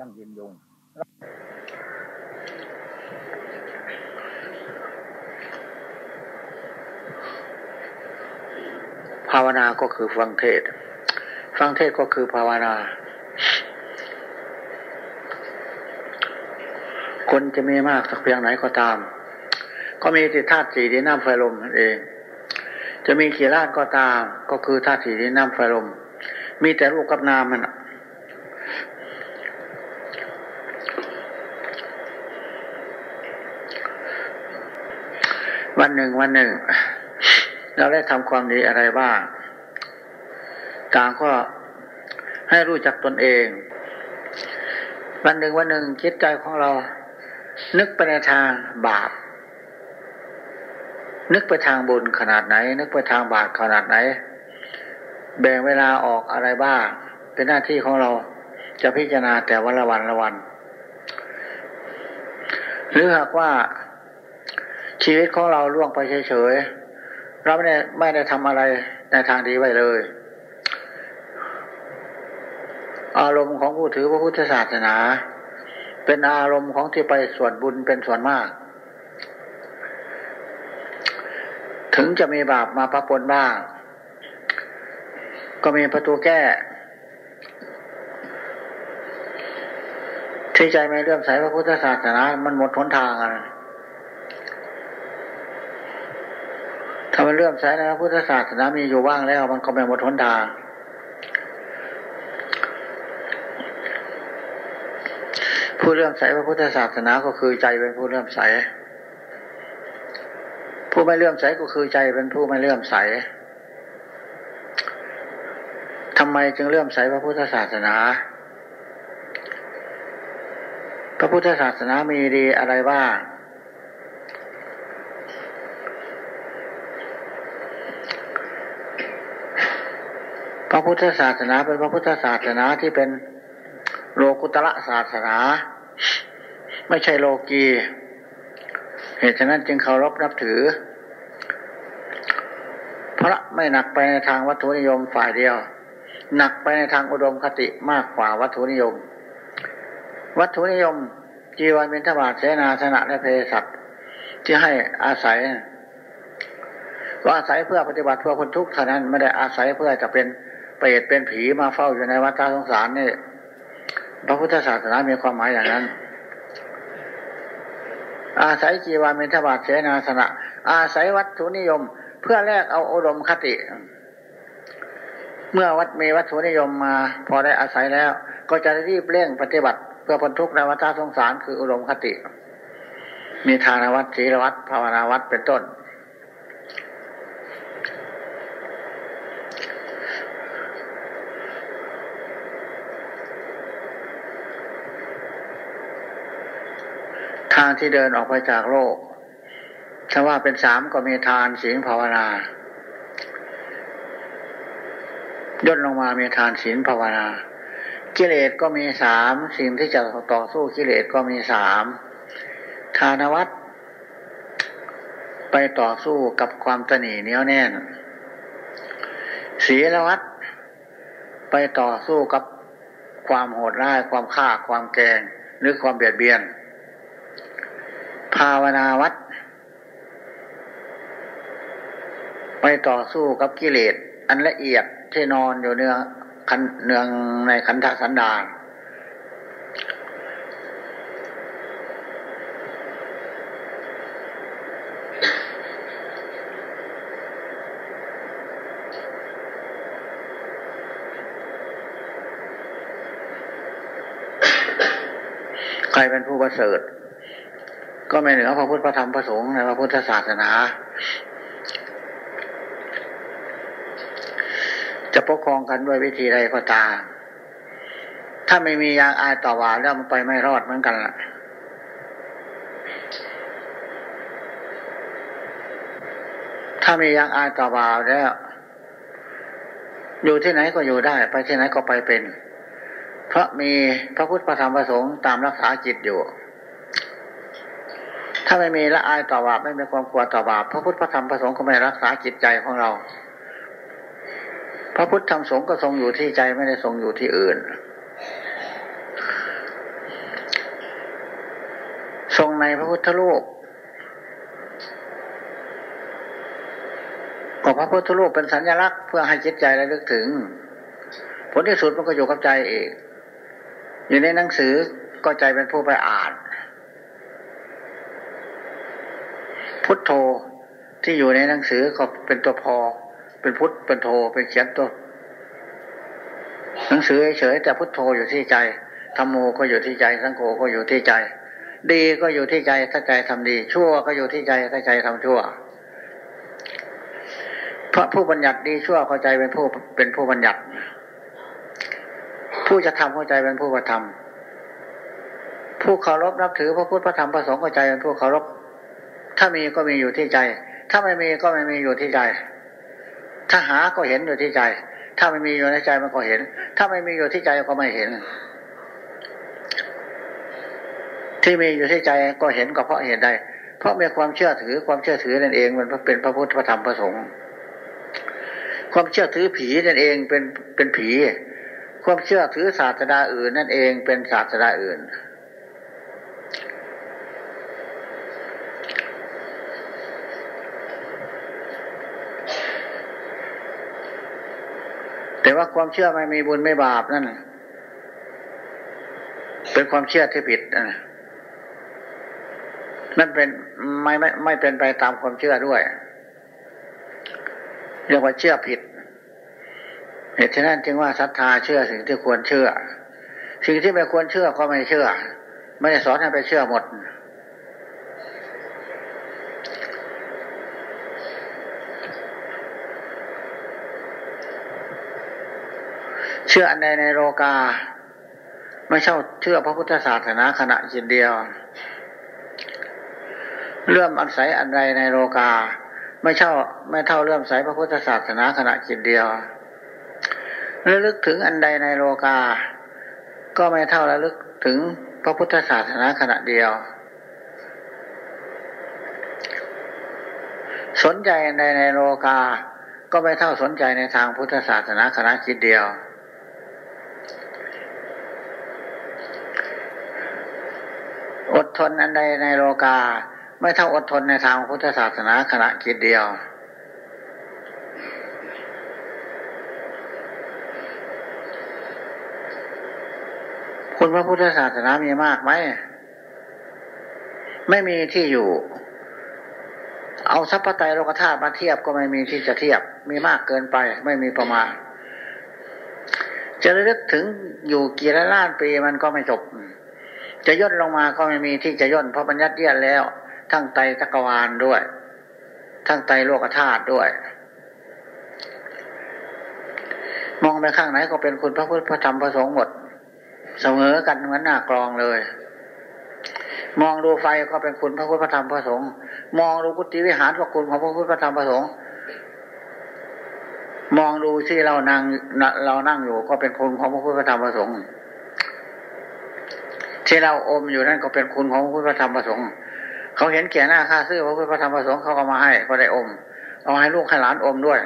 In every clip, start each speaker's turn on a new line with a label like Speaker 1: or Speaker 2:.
Speaker 1: ยั่งยืนยงภาวนาก็คือฟังเทศ ฟังเทศก็คือภาวนา คนจะมีมากสักเพียงไหนก็ตาม ก็มีติธาตุสี่ดินน้ำไฟลมนั่นเอง จะมีขีราชก็ตาม ก็คือธาตุสี่ดินน้ำไฟลม มีแต่รูปกับนามมัน หนึ่งวันหนึ่ง เราได้ทำความดีอะไรบ้าง ต่างก็ให้รู้จักตนเอง วันหนึ่งวันหนึ่งคิดใจของเรา นึกไปในทางบาป นึกไปทางบุญขนาดไหน นึกไปทางบาปขนาดไหน แบ่งเวลาออกอะไรบ้าง เป็นหน้าที่ของเราจะพิจารณาแต่วันละวันละวัน หรือหากว่า ชีวิตของเราล่วงไปเฉยๆเราไม่ได้ไม่ได้ทำอะไรในทางดีไว้เลย อารมณ์ของผู้ถือพระพุทธศาสนา เป็นอารมณ์ของที่ไปส่วนบุญเป็นส่วนมาก ถึงจะมีบาปมาปะปนบ้าง ก็มีประตูแก้ที่ใจไม่เลื่อมใสพระพุทธศาสนา มันหมดหนทางอะไรถ้า มันเลื่อมใสในพระพุทธศาสนามีอยู่ว่างแล้ว มันก็ไม่หมดหนทางผู้เลื่อมใสพระพุทธศาสนาก็คือใจเป็นผู้เลื่อมใส ผู้ไม่เลื่อมใสก็คือใจเป็นผู้ไม่เลื่อมใสทำไมจึงเลื่อมใสพระพุทธศาสนา พระพุทธศาสนามีดีอะไรบ้าง ระพุทธศาสนาเป็นพระพุทธศาสนาที่เป็นโลกุตระศาสนา ไม่ใช่โลกีเหตุฉะนั้นจึงเคารพนับถือ พระไม่หนักไปในทางวัตถุนิยมฝ่ายเดียว หนักไปในทางอุดมคติมากกว่าวัตถุนิยม วัตถุนิยม จีวันเป็นทบาทเสนาสนะและเพศัตที่ให้อาศัยก็อาศัยเพื่อปฏิบัติเพื่อคนทุกข์เท่านั้นไม่ได้อาศัยเพื่อจะเป็น เปรตเป็นผีมาเฝ้าอยู่ในวัฏสงสารนี่พระพุทธศาสนามีความหมายอย่างนั้น อาศัยจีวามินทบาทเสนาสนะ อาศัยวัตถุนิยม เพื่อแลกเอาอารมคติ เมื่อวัดมีวัตถุนิยมมา พอได้อาศัยแล้ว ก็จะรีบเร่งปฏิบัติ เพื่อพ้นทุกข์ในวัฏสงสารคืออารมคติ มีทานวัตศีลวัตภาวนาวัตเป็นต้นางที่เดินออกไปจากโลกถ้าว่าเป็นสามก็มีทานศีลภาวนาย่นลงมามีทานศีลภาวนา กิเลสก็มีสามสิ่งที่จะต่อสู้กิเลสก็มีสามทานวัตไปต่อสู้กับความตนีเนี้ยแน่นศีลวัตไปต่อสู้กับความโหดร้ายความฆ่าความแกงหรือความเบียดเบียนาวนาวัดไปต่อสู้กับกิเลสอันละเอียดที่นอนอยู่เนื้อคันเนืองในขันธสันดานใครเป็นผู้ประเสริฐ ก็ไม่เหนือพระพุทธพระธรรมพระสงฆ์ในพระพุทธศาสนา จะปกครองกันด้วยวิธีใดก็ตาม ถ้าไม่มียางอายต่อวาแล้วมันไปไม่รอดเหมือนกันล่ะถ้ามียางอายต่อบาแล้วอยู่ที่ไหนก็อยู่ได้ ไปที่ไหนก็ไปเป็น เพราะมีพระพุทธพระธรรมพระสงฆ์ตามรักษาจิตอยู่ ถ้าไม่มีละอายต่อบาปไม่มีความกลัวต่อบาปพระพุทธพระธรรมพระสงฆ์ก็ไม่รักษาจิตใจของเรา พระพุทธธรรมสงฆ์ก็ทรงอยู่ที่ใจไม่ได้ทรงอยู่ที่อื่นในพระพุทธรูปก็พระพุทธรูปเป็นสัญลักษณ์เพื่อให้จิตใจระลึกถึง ผลที่สุดมันก็อยู่กับใจเองอยู่ในหนังสือก็ใจเป็นผู้ไปอ่าน พุทโธที่อยู่ในหนังสือก็เป็นตัวพอ เป็นพุทธเป็นโธเป็นเขียนตัวหนังสือเฉยแต่พุทโธอยู่ที่ใจธรรมโมก็อยู่ที่ใจสังโฆก็อยู่ที่ใจ ดีก็อยู่ที่ใจถ้าใจทำดี ชั่วก็อยู่ที่ใจถ้าใจทำชั่วเพราะผู้บัญญัติดีชั่วเข้าใจเป็นผู้เป็นผู้บัญญัติ ผู้จะทำเข้าใจเป็นผู้กระทำผู้เคารพนับถือพระพุทธพระธรรมพระสงฆ์เข้าใจเป็นผู้เคารพ ถ้ามีก็มีอยู่ที่ใจ ถ้าไม่มีก็ไม่มีอยู่ที่ใจ ถ้าหาก็เห็นอยู่ที่ใจ ถ้าไม่มีอยู่ในใจมันก็เห็น ถ้าไม่มีอยู่ที่ใจก็ไม่เห็น ที่มีอยู่ที่ใจก็เห็นก็เพราะเห็นได้เพราะมีความเชื่อถือความเชื่อถือนั่นเอง มันเป็นพระพุทธพระธรรมพระสงฆ์ความเชื่อถือผีนั่นเองเป็นเป็นผี ความเชื่อถือศาสดาอื่นนั่นเองเป็นศาสดาอื่น แต่ว่าความเชื่อไม่มีบุญไม่บาปนั่นเป็นความเชื่อที่ผิดนะนั่นเป็นไม่ไม่ไม่เป็นไปตามความเชื่อด้วยเรียกว่าเชื่อผิด เหตุฉะนั้นจึงว่าศรัทธาเชื่อสิ่งที่ควรเชื่อ สิ่งที่ไม่ควรเชื่อก็ไม่เชื่อ ไม่ได้สอนให้ไปเชื่อหมด เชื่ออันใดในโลกา ไม่เช่าเชื่อพระพุทธศาสนาขณะจิตเดียว เลื่อมอันใสอันใดในโลกา ไม่เช่าไม่เท่าเลื่อมใสพระพุทธศาสนาขณะจิตเดียวระลึกถึงอันใดในโลกา ก็ไม่เท่าระลึกถึงพระพุทธศาสนาขณะเดียว สนใจอันใดในโลกา ก็ไม่เท่าสนใจในทางพุทธศาสนาขณะจิตเดียว อดทนอันใดในโลกา ไม่เท่าอดทนในทางพุทธศาสนาขณะกิจเดียว คุณพระพุทธศาสนามีมากไหม ไม่มีที่อยู่ เอาสัพพไตโลกธาตุมาเทียบก็ไม่มีที่จะเทียบ มีมากเกินไป ไม่มีประมาณจะระลึกถึงอยู่กี่ล้านปีมันก็ไม่จบ จะย่นลงมาก็ไม่มีที่จะย่นเพราะบัญญัติเยียนแล้ว ทั้งไตจักรวาลด้วย ทั้งไตโลกธาตุด้วย มองไปข้างไหนก็เป็นคุณพระพุทธพระธรรมพระสงฆ์หมด เสมอกันเหมือนหน้ากรองเลย มองดูไฟก็เป็นคุณพระพุทธพระธรรมพระสงฆ์มองดูกุฏิวิหารก็คุณของพระพุทธพระธรรมพระสงฆ์มองดูที่เรานั่งเรานั่งอยู่ก็เป็นคุณของพระพุทธพระธรรมพระสงฆ์ ที่เราอมอยู่นั่นก็เป็นคุณของพระพุทธธรรมประสงค์เขาเห็นแก่หน้าค่าซื้อพระพุทธธรรมประสงค์เขาก็มาให้ก็ได้อม เอาให้ลูกให้หลานอมด้วย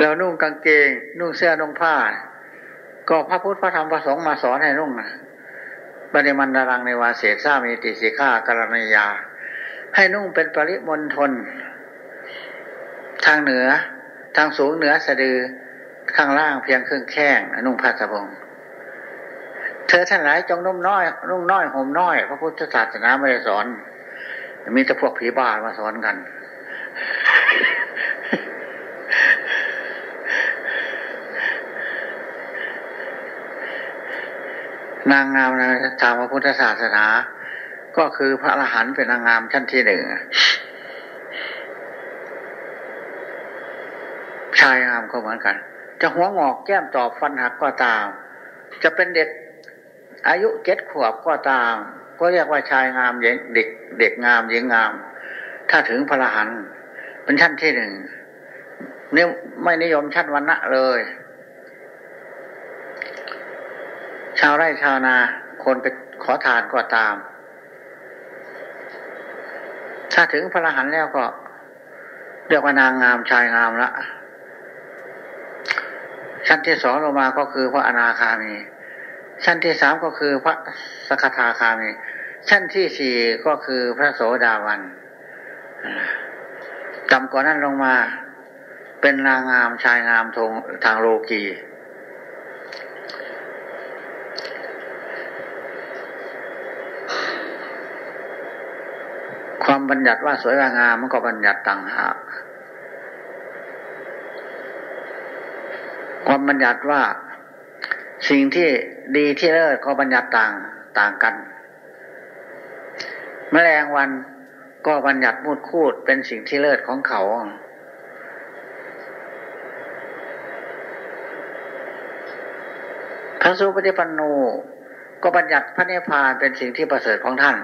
Speaker 1: เรานุ่งกางเกง นุ่งเสื้อนุ่งผ้า ก็พระพุทธพระธรรมพระสงฆ์มาสอนให้นุ่งนะบัณฑิมันดารังในวาเศษสามีติสิก้ากรณียา ให้นุ่งเป็นปริมณฑลทางเหนือ ทางสูงเหนือสะดือข้างล่างเพียงครึ่งแข้งนุ่งผ้าสบงเธอท่านหลายจงนุ่มน้อย นุ่งน้อยห่มน้อย พระพุทธศาสนาไม่ได้สอน มีแต่พวกผีบ้ามาสอนกัน นางงามในทางพระพุทธศาสนา ก็คือพระอรหันต์เป็นนางงามชั้นที่หนึ่งชายงาม ก็เหมือนกัน จะหัวงอกแก้มตอบฟันหักก็ตาม จะเป็นเด็กอายุเจ็ดขวบก็ตาม ก็เรียกว่าชายงามเด็กเด็กงามหญิงงาม ถ้าถึงพระหันเป็นชั้นที่หนึ่งนี่ไม่นิยมชั้นวันณะเลย ชาวไร่ชาวนาคนไปขอทานก็ตาม ถ้าถึงพระหันแล้วก็ เรียกว่านางงามชายงามละ ชั้นที่สองลงมาก็คือพระอนาคามี ชั้นที่สามก็คือพระสกทาคามี ชั้นที่สี่ก็คือพระโสดาวันต่ำกว่านั้นลงมา เป็นนางงามชายงามทงทางโลกีความบัญญัติว่าสวยงามมันก็บัญญัติต่างหาก ความบัญญัติว่าสิ่งที่ดีที่เลิศก็บัญญัติต่างต่างกัน แมลงวันก็บัญญัติมูดคูดเป็นสิ่งที่เลิศของเขา พระสุปฏิปันโนก็บัญญัติพระเนพานเป็นสิ่งที่ประเสริฐของท่าน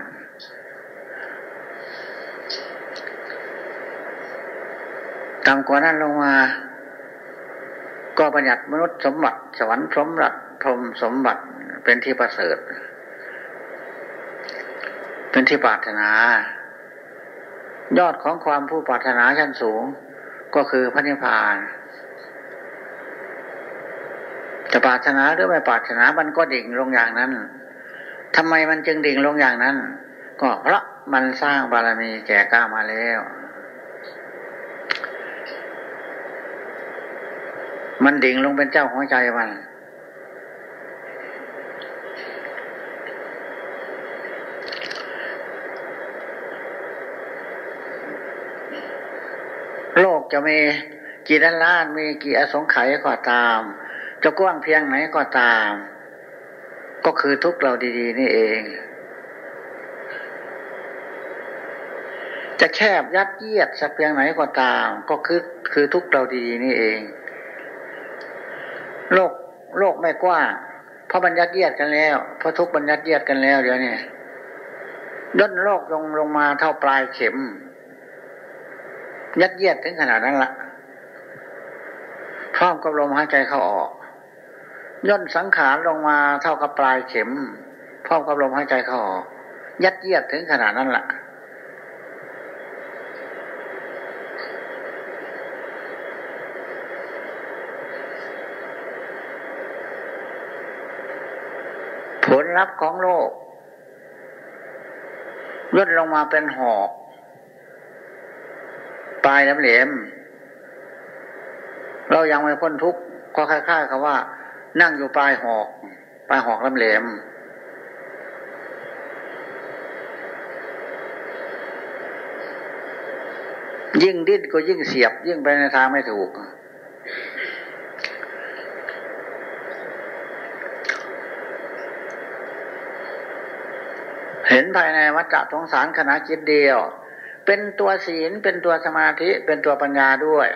Speaker 1: ต่ำกว่านั้นลงมา ก็บัญญัติมนุษย์สมบัติ สวรรค์สมบัติพรมสมบัติเป็นที่ประเสริฐ เป็นที่ปรารถนา ยอดของความผู้ปรารถนาชั้นสูง ก็คือพระนิพพานจะปรารถนาหรือไม่ปรารถนามันก็ดิ่งลงอย่างนั้นทำไมมันจึงดิ่งลงอย่างนั้น ก็เพราะมันสร้างบารมีแก่กล้ามาแล้ว มันดิ่งลงเป็นเจ้าหัวใจมัน โลกจะมีกี่ด้านล้านมีกี่อสงไขยก็ตาม จะกว้างเพียงไหนก็ตาม ก็คือทุกเราดี ๆ นี่เอง จะแคบยัดเยียดสักเพียงไหนก็ตาม ก็คือคือทุกเราดี ๆ นี่เอง โลกโลกไม่กว้างเพราะบัญญัติเยียดกันแล้วเพราะทุกบัญญัติเยียดกันแล้วเดี๋ยวนี้ย่นโลกลงลงมาเท่าปลายเข็ม ยัดเยียดถึงขนาดนั้นละพร้อมกับลมหายใจเข้าออก ย่นสังขารลงมาเท่ากับปลายเข็ม พร้อมกับลมหายใจเข้าออก ยัดเยียดถึงขนาดนั้นละ่ะผ ลลัพธ์ของโลกลดลงมาเป็นหอกปลายแหลมเรายังไม่พ้นทุกข์ก็คล้ายๆกับว่า นั่งอยู่ปลายหอก ปลายหอกแหลมยิ่งดิ้นก็ยิ่งเสียบ ยิ่งไปในทางไม่ถูกเห็น ภายในวัฏฏะสงสารขณะจิตเดียว เป็นตัวศีลเป็นตัวสมาธิเป็นตัวปัญญาด้วย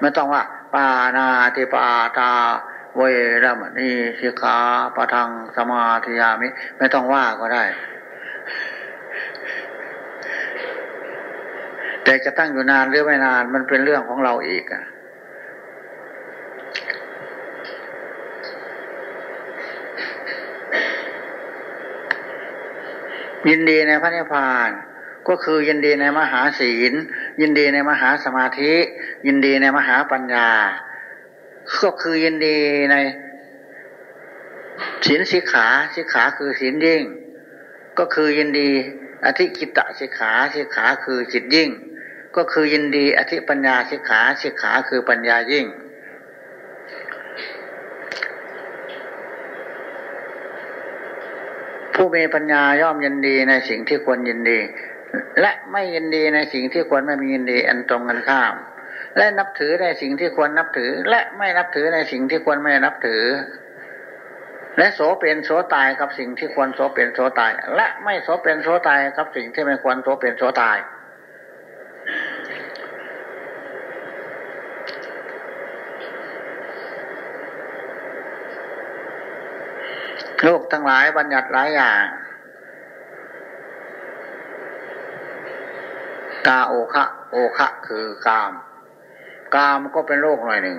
Speaker 1: ไม่ต้องว่า ปานาติปาตาเวรมณีสิกาปะทังสมาธิยามิ ไม่ต้องว่าก็ได้ แต่จะตั้งอยู่นานหรือไม่นานมันเป็นเรื่องของเราอีกอะ ยินดีในพระนิพพาน ก็คือยินดีในมหาศีล ยินดีในมหาสมาธิ ยินดีในมหาปัญญา ก็คือยินดีในศีลสิกขาสิกขาคือศีลยิ่ง ก็คือยินดีอธิกิตะสิกขาสิกขาคือจิตยิ่ง ก็คือยินดีอธิปัญญาสิกขาสิกขาคือปัญญายิ่ง ผู้มีปัญญาย่อมยินดีในสิ่งที่ควรยินดี และไม่ยินดีในสิ่งที่ควรไม่มียินดีอันตรงกันข้าม และนับถือในสิ่งที่ควรนับถือ และไม่นับถือในสิ่งที่ควรไม่นับถือ และโสเป็นโสตายกับสิ่งที่ควรโสเป็นโสตาย และไม่โสเป็นโสตายกับสิ่งที่ไม่ควรโสเป็นโสตาย โลกทั้งหลายบัญญัติหลายอย่าง กาโอคะโอคะคือกาม กามก็เป็นโลกหน่อยหนึ่ง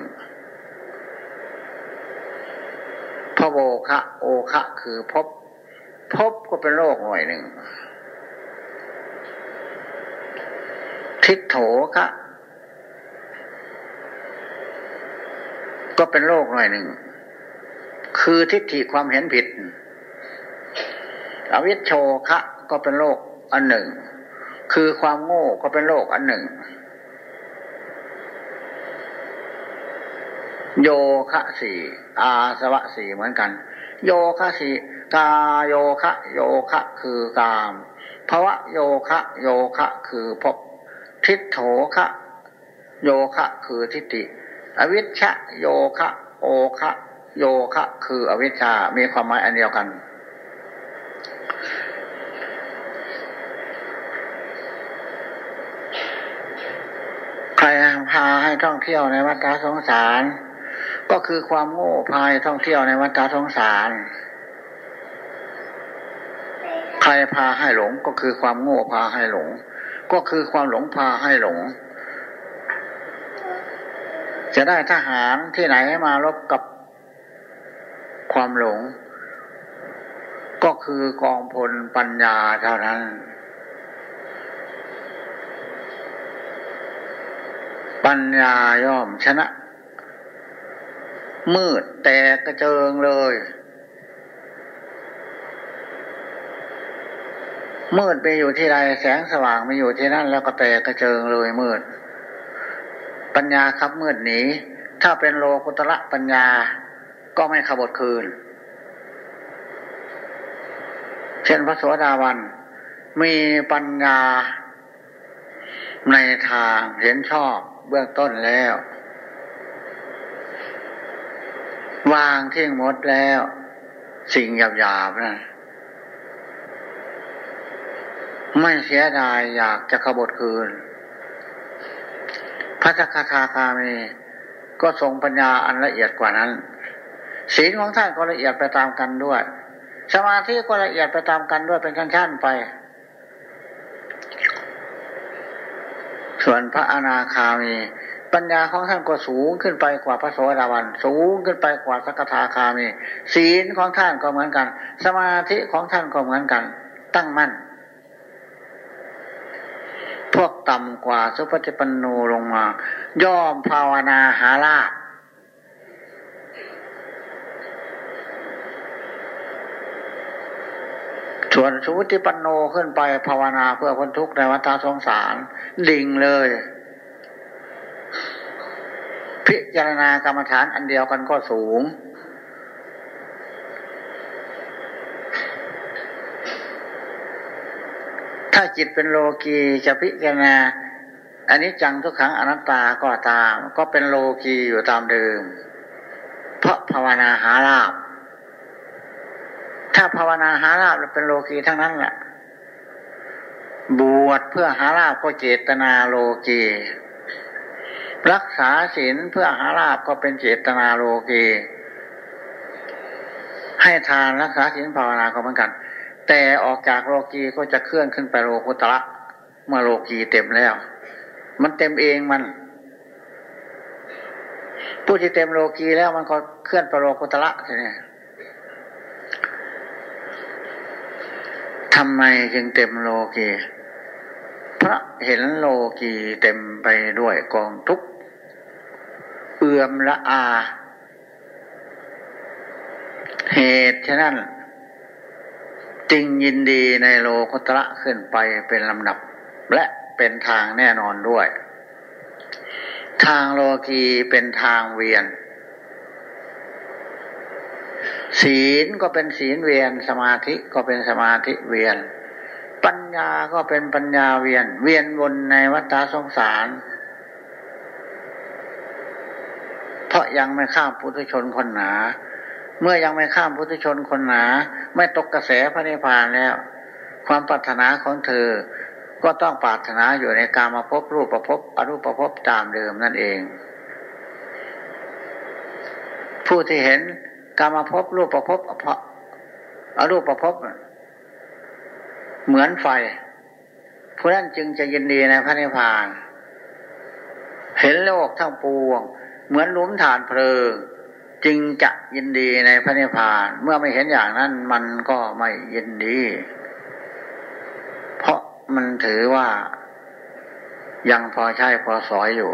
Speaker 1: พระโอคะโอคะคือพบ พบก็เป็นโลกหน่อยหนึ่ง ทิฏโถคะก็เป็นโลกหน่อยหนึ่ง คือทิฏฐิความเห็นผิด อวิชโชคะก็เป็นโลกอันหนึ่ง คือความโง่ก็เป็นโลกอันหนึ่ง โยคะสี่อาสวะสี่เหมือนกัน โยคะสี่กาโยคะ โยคะคือกามภวะโยคะ โยคะคือภพทิฏโถคะ โยคะคือทิฏฐิอวิชชะโยคะ โอคะ โยคะ คืออวิชชา มีความหมายอันเดียวกัน ใครพาให้ท่องเที่ยวในวัฏสงสาร ก็คือความโง่พายท่องเที่ยวในวัฏสงสาร ใครพาให้หลงก็คือความโง่พาให้หลง ก็คือความหลงพาให้หลงจะได้ทหารที่ไหนมารบกับ ความหลง ก็คือกองพลปัญญาเท่านั้น ปัญญาย่อมชนะ มืดแต่กระเจิงเลย มืดไปอยู่ที่ใดแสงสว่างไปอยู่ที่นั่น แล้วก็แต่กระเจิงเลยมืด ปัญญาครับมืดหนีถ้าเป็นโลกุตระปัญญา ก็ไม่ขบดคืน เช่นพระโสดาบัน มีปัญญาในทางเห็นชอบเบื้องต้นแล้ว วางทิ้งหมดแล้ว สิ่งหยาบๆนะไม่เสียดายอยากจะขบดคืน พระสกทาคามีก็ทรงปัญญาอันละเอียดกว่านั้น ศีลของท่านก็ละเอียดไปตามกันด้วย สมาธิก็ละเอียดไปตามกันด้วยเป็นชั้นๆไป ส่วนพระอนาคามีปัญญาของท่านก็สูงขึ้นไปกว่าพระโสดาบัน สูงขึ้นไปกว่าสกทาคามี ศีลของท่านก็เหมือนกัน สมาธิของท่านก็เหมือนกัน ตั้งมั่น พวกต่ำกว่าสุปฏิปันโนลงมา ย่อมภาวนาหาลาภ ส่วนสุปฏิปันโนขึ้นไปภาวนาเพื่อพ้นทุกข์ในวัฏสงสาร ดิ่งเลย พิจารณากรรมฐานอันเดียวกันก็สูง ถ้าจิตเป็นโลกีจะพิจารณาอันนี้จังทุกครั้งอนัตตาก็ตาม ก็เป็นโลกีอยู่ตามเดิม เพราะภาวนาหาลาบ ถ้าภาวนาหาลาบเป็นโลกีทั้งนั้นแหละบวชเพื่อหาลาบก็เจตนาโลกีรักษาศีลเพื่อหาลาบก็เป็นเจตนาโลกีให้ทานรักษาศีลภาวนาก็เหมือนกัน แต่ออกจากโลกีก็จะเคลื่อนขึ้นไปโลกุตระเมื่อโลกีเต็มแล้ว มันเต็มเองมันผู้ที่เต็มโลกีแล้วมันก็เคลื่อนไปโลกุตระใช่ไหม ทำไมจึงเต็มโลกีพระเห็นโลกีเต็มไปด้วยกองทุกเอื่อมละอา เหตุฉะนั้น จึงยินดีในโลกุตระขึ้นไปเป็นลำดับ และเป็นทางแน่นอนด้วย ทางโลกีเป็นทางเวียน ศีลก็เป็นศีลเวียน สมาธิก็เป็นสมาธิเวียน ปัญญาก็เป็นปัญญาเวียน เวียนวนในวัฏสงสาร เพราะยังไม่ข้ามพุทธชนคนหนา เมื่อยังไม่ข้ามพุทธชนคนหนา ไม่ตกกระแสพระนิพพานแล้ว ความปรารถนาของเธอ ก็ต้องปรารถนาอยู่ในการมาพบรูปประพบอรูปประพบตามเดิมนั่นเอง ผู้ที่เห็น การมาพบรูปประพบอรูปประพบเหมือนไฟผู้นั้นจึงจะยินดีในพระนิพพาน เห็นโลกทั้งปวง เหมือนลุมฐานเพลิง จึงจะยินดีในพระนิพพาน เมื่อไม่เห็นอย่างนั้นมันก็ไม่ยินดี เพราะมันถือว่ายังพอใช่พอสอยอยู่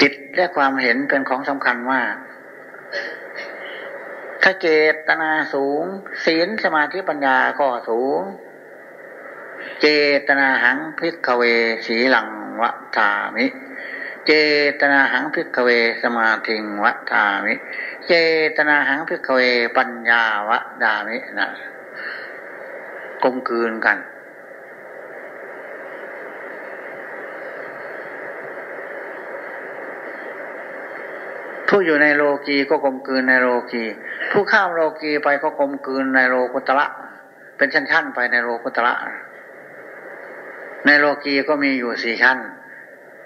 Speaker 1: จิตและความเห็นเป็นของสำคัญมากถ้าเจตนาสูง ศีลสมาธิปัญญาก็สูง เจตนาหัง ภิกขเว สีลังวทามิ เจตนาหัง ภิกขเวสมาธิงวทามิ เจตนาหัง ภิกขเวปัญญาวทามินะกลมกลืนกัน ผู้อยู่ในโลกีก็กลมกลืนในโลกีผู้ข้ามโลกีไปก็กลมกลืนในโลกุตระเป็นชั้นๆไปในโลกุตระในโลกีก็มีอยู่สี่ชั้น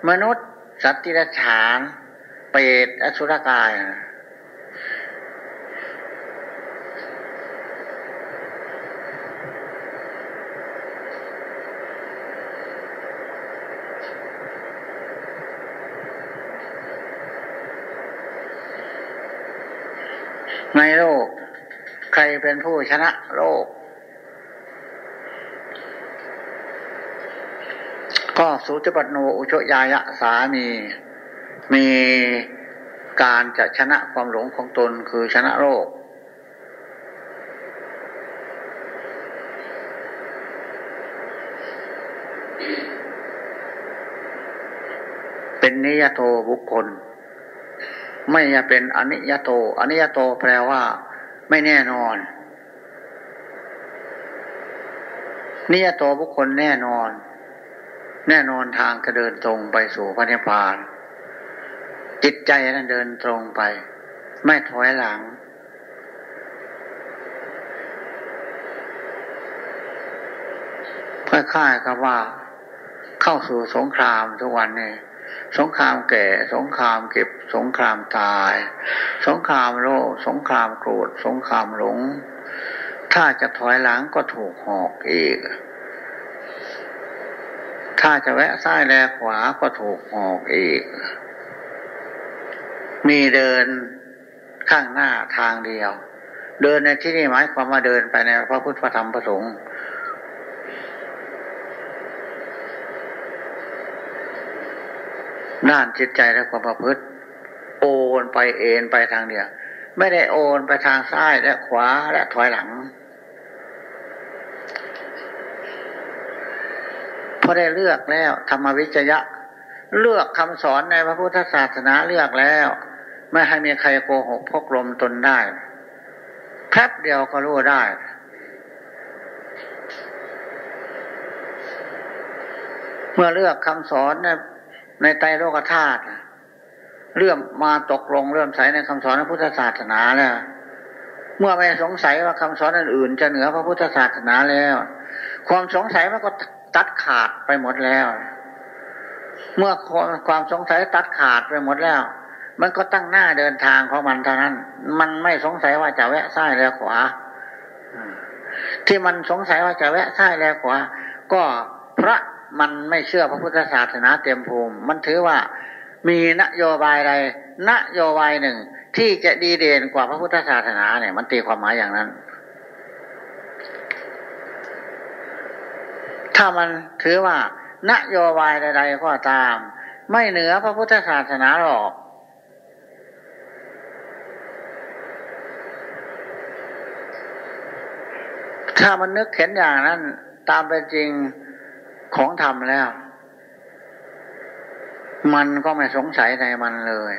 Speaker 1: มนุษย์ สัตว์ที่รัฉาน เปรตอสุรกาย ในโลก ใครเป็นผู้ชนะโลก ก็สุจปัตโนอุชยายะสามี มีการจะชนะความหลงของตนคือชนะโลกเป็นนิยโตบุคคล ไม่จะเป็นอนิยโต อนิยโตแปลว่า ไม่แน่นอน นิยโตบุคคลแน่นอน แน่นอนทางจะเดินตรงไปสู่พระนิพพาน จิตใจนั้นเดินตรงไป ไม่ถอยหลัง ค่ายๆกับว่า เข้าสู่สงครามทุกวันนี้ สงครามแก่ สงครามเก็บ สงครามตาย สงครามโลภสงครามโกรธ สงครามหลง ถ้าจะถอยหลังก็ถูกหอกอีก ถ้าจะแวะซ้ายแลขวาก็ถูกหอกอีก มีเดินข้างหน้าทางเดียว เดินในที่นี้หมายความว่าเดินไปในพระพุทธธรรมประสงค์ ด้านจิตใจและความประพฤติ โอนไปเอ็นไปทางเดียวไม่ได้โอนไปทางซ้ายและขวาและถอยหลังพอได้เลือกแล้ว ธรรมวิจยะ เลือกคำสอนในพระพุทธศาสนาเลือกแล้ว ไม่ให้มีใครโกหกพกลมตนได้แป๊บเดียวก็รู้ได้ เมื่อเลือกคำสอนใน ในไตรโลกธาตุเรื่อมมาตกลงเรื่อมใสในคำสอนพระพุทธศาสนาแล้วเมื่อไม่สงสัยว่าคำสอนอื่นจะเหนือพระพุทธศาสนาแล้ว ความสงสัยมันก็ตัดขาดไปหมดแล้ว เมื่อความสงสัยตัดขาดไปหมดแล้ว มันก็ตั้งหน้าเดินทางของมันเท่านั้น มันไม่สงสัยว่าจะแวะซ้ายแล้วขวาที่มันสงสัยว่าจะแวะซ้ายแล้วขวาก็พระ มันไม่เชื่อพระพุทธศาสนาเต็มภูมิ มันถือว่ามีนโยบายใดนโยบายหนึ่ง ที่จะดีเด่นกว่าพระพุทธศาสนาเนี่ย มันตีความหมายอย่างนั้น ถ้ามันถือว่านโยบายใด ๆ ก็ตาม ไม่เหนือพระพุทธศาสนาหรอก ถ้ามันนึกเห็นอย่างนั้น ตามเป็นจริง ของธรรมแล้ว มันก็ไม่สงสัยในมันเลย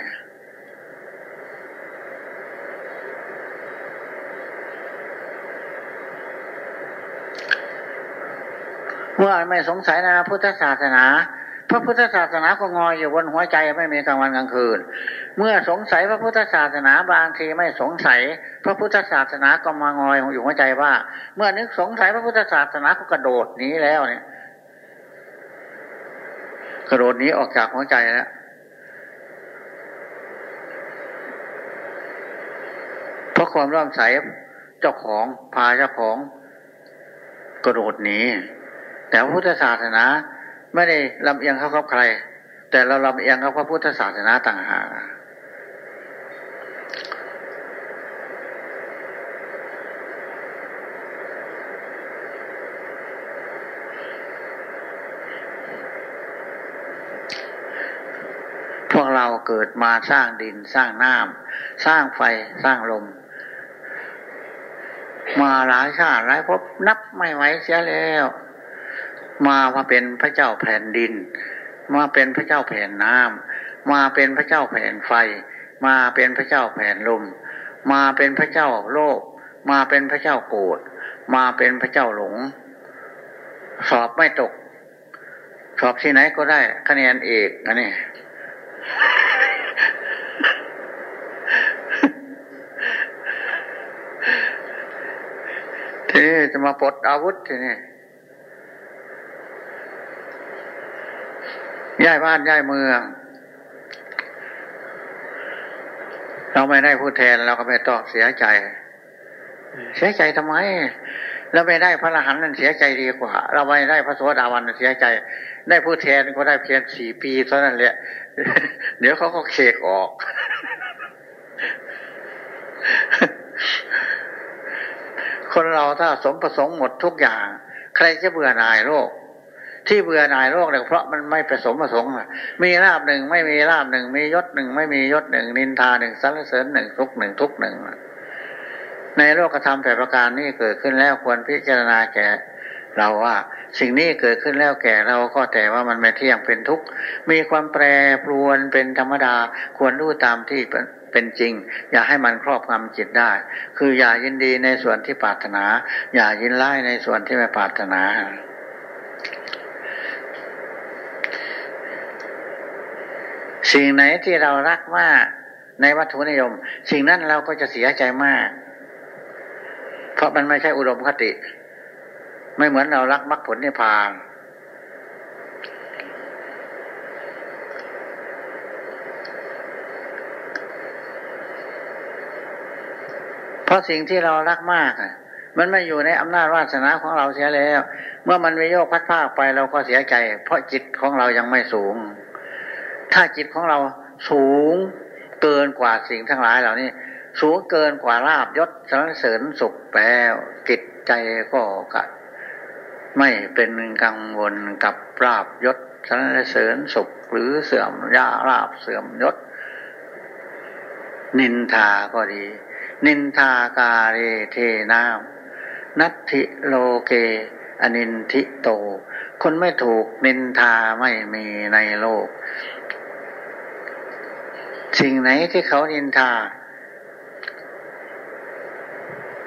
Speaker 1: เมื่อไม่สงสัยในพุทธศาสนาพระพุทธศาสนาก็งอยอยู่บนหัวใจไม่มีกลางวันกลางคืน เมื่อสงสัยพระพุทธศาสนาบางทีไม่สงสัย พระพุทธศาสนาก็มางอยอยู่หัวใจว่า เมื่อนึกสงสัยพระพุทธศาสนาก็กระโดดหนีแล้วเนี่ย กระโดดนี้ออกจากหัวใจแล้วเพราะความร่วมใสเจ้าของพาเจ้าของกระโดดหนีแต่พุทธศาสนาไม่ได้ลำเอียงเข้ากับใคร แต่เราลำเอียงเข้ากับพุทธศาสนาต่างหาก เกิดมาสร้างดินสร้างน้ำสร้างไฟสร้างลม มาหลายชาติหลายภพนับไม่ไหวเสียแล้ว มามาเป็นพระเจ้าแผ่นดิน มาเป็นพระเจ้าแผ่นน้ำมาเป็นพระเจ้าแผ่นไฟ มาเป็นพระเจ้าแผ่นลม มาเป็นพระเจ้าโลก มาเป็นพระเจ้าโกรธมาเป็นพระเจ้าหลง สอบไม่ตก สอบที่ไหนก็ได้คะแนนเอกอันนี้ ที่จะมาปลดอาวุธทีนี่ย้ายบ้านย้ายเมือง เราไม่ได้พูดแทนเราก็ไม่ต้องเสียใจ เสียใจทำไม เราไม่ได้พระอรหันต์นั้นเสียใจดีกว่า เราไม่ได้พระโสดาวันเสียใจ ได้ผู้แทนก็ได้เพียงสี่ปีเท่านั้นแหละ เดี๋ยวเขาก็เคกออก คนเราถ้าสมประสงค์หมดทุกอย่าง ใครจะเบื่อหน่ายโลก ที่เบื่อหน่ายโลกเนี่ยเพราะมันไม่ประสมประสงค์มีลาบหนึ่งไม่มีลาบหนึ่งมียศหนึ่งไม่มียศหนึ่งนินทาหนึ่งสรรเสริญหนึ่งทุกหนึ่งทุกหนึ่ง ในโลกธรรมแต่ประการนี้เกิดขึ้นแล้วควรพิจารณาแก่เราว่าสิ่งนี้เกิดขึ้นแล้วแก่เราก็แต่ว่ามันไม่เที่ยงเป็นทุกข์มีความแปรปรวนเป็นธรรมดาควรรู้ตามที่เป็นจริง อย่าให้มันครอบงำจิตได้ คืออย่ายินดีในส่วนที่ปรารถนา อย่ายินไล่ในส่วนที่ไม่ปรารถนา สิ่งไหนที่เรารักมากในวัตถุนิยม สิ่งนั้นเราก็จะเสียใจมาก เพราะมันไม่ใช่อุดมคติ ไม่เหมือนเรารักมรรคผลนิพพาน เพราะสิ่งที่เรารักมากมันไม่อยู่ในอำนาจวาสนาของเราเสียแล้ว เมื่อมันไปโยกพัดภาคไปเราก็เสียใจ เพราะจิตของเรายังไม่สูง ถ้าจิตของเราสูงเกินกว่าสิ่งทั้งหลายเหล่านี้ สูงเกินกว่าลาบยศสรรเสริญสุขแล้วจิตใจก็กะไม่เป็นกังวลกับลาบยศสรรเสริญสุขหรือเสื่อมยาลาบเสื่อมยศ นินทาก็ดี นินทากาเรเทนามนัตถิโลเก อนินทิโต คนไม่ถูกนินทาไม่มีในโลก สิ่งไหนที่เขานินทา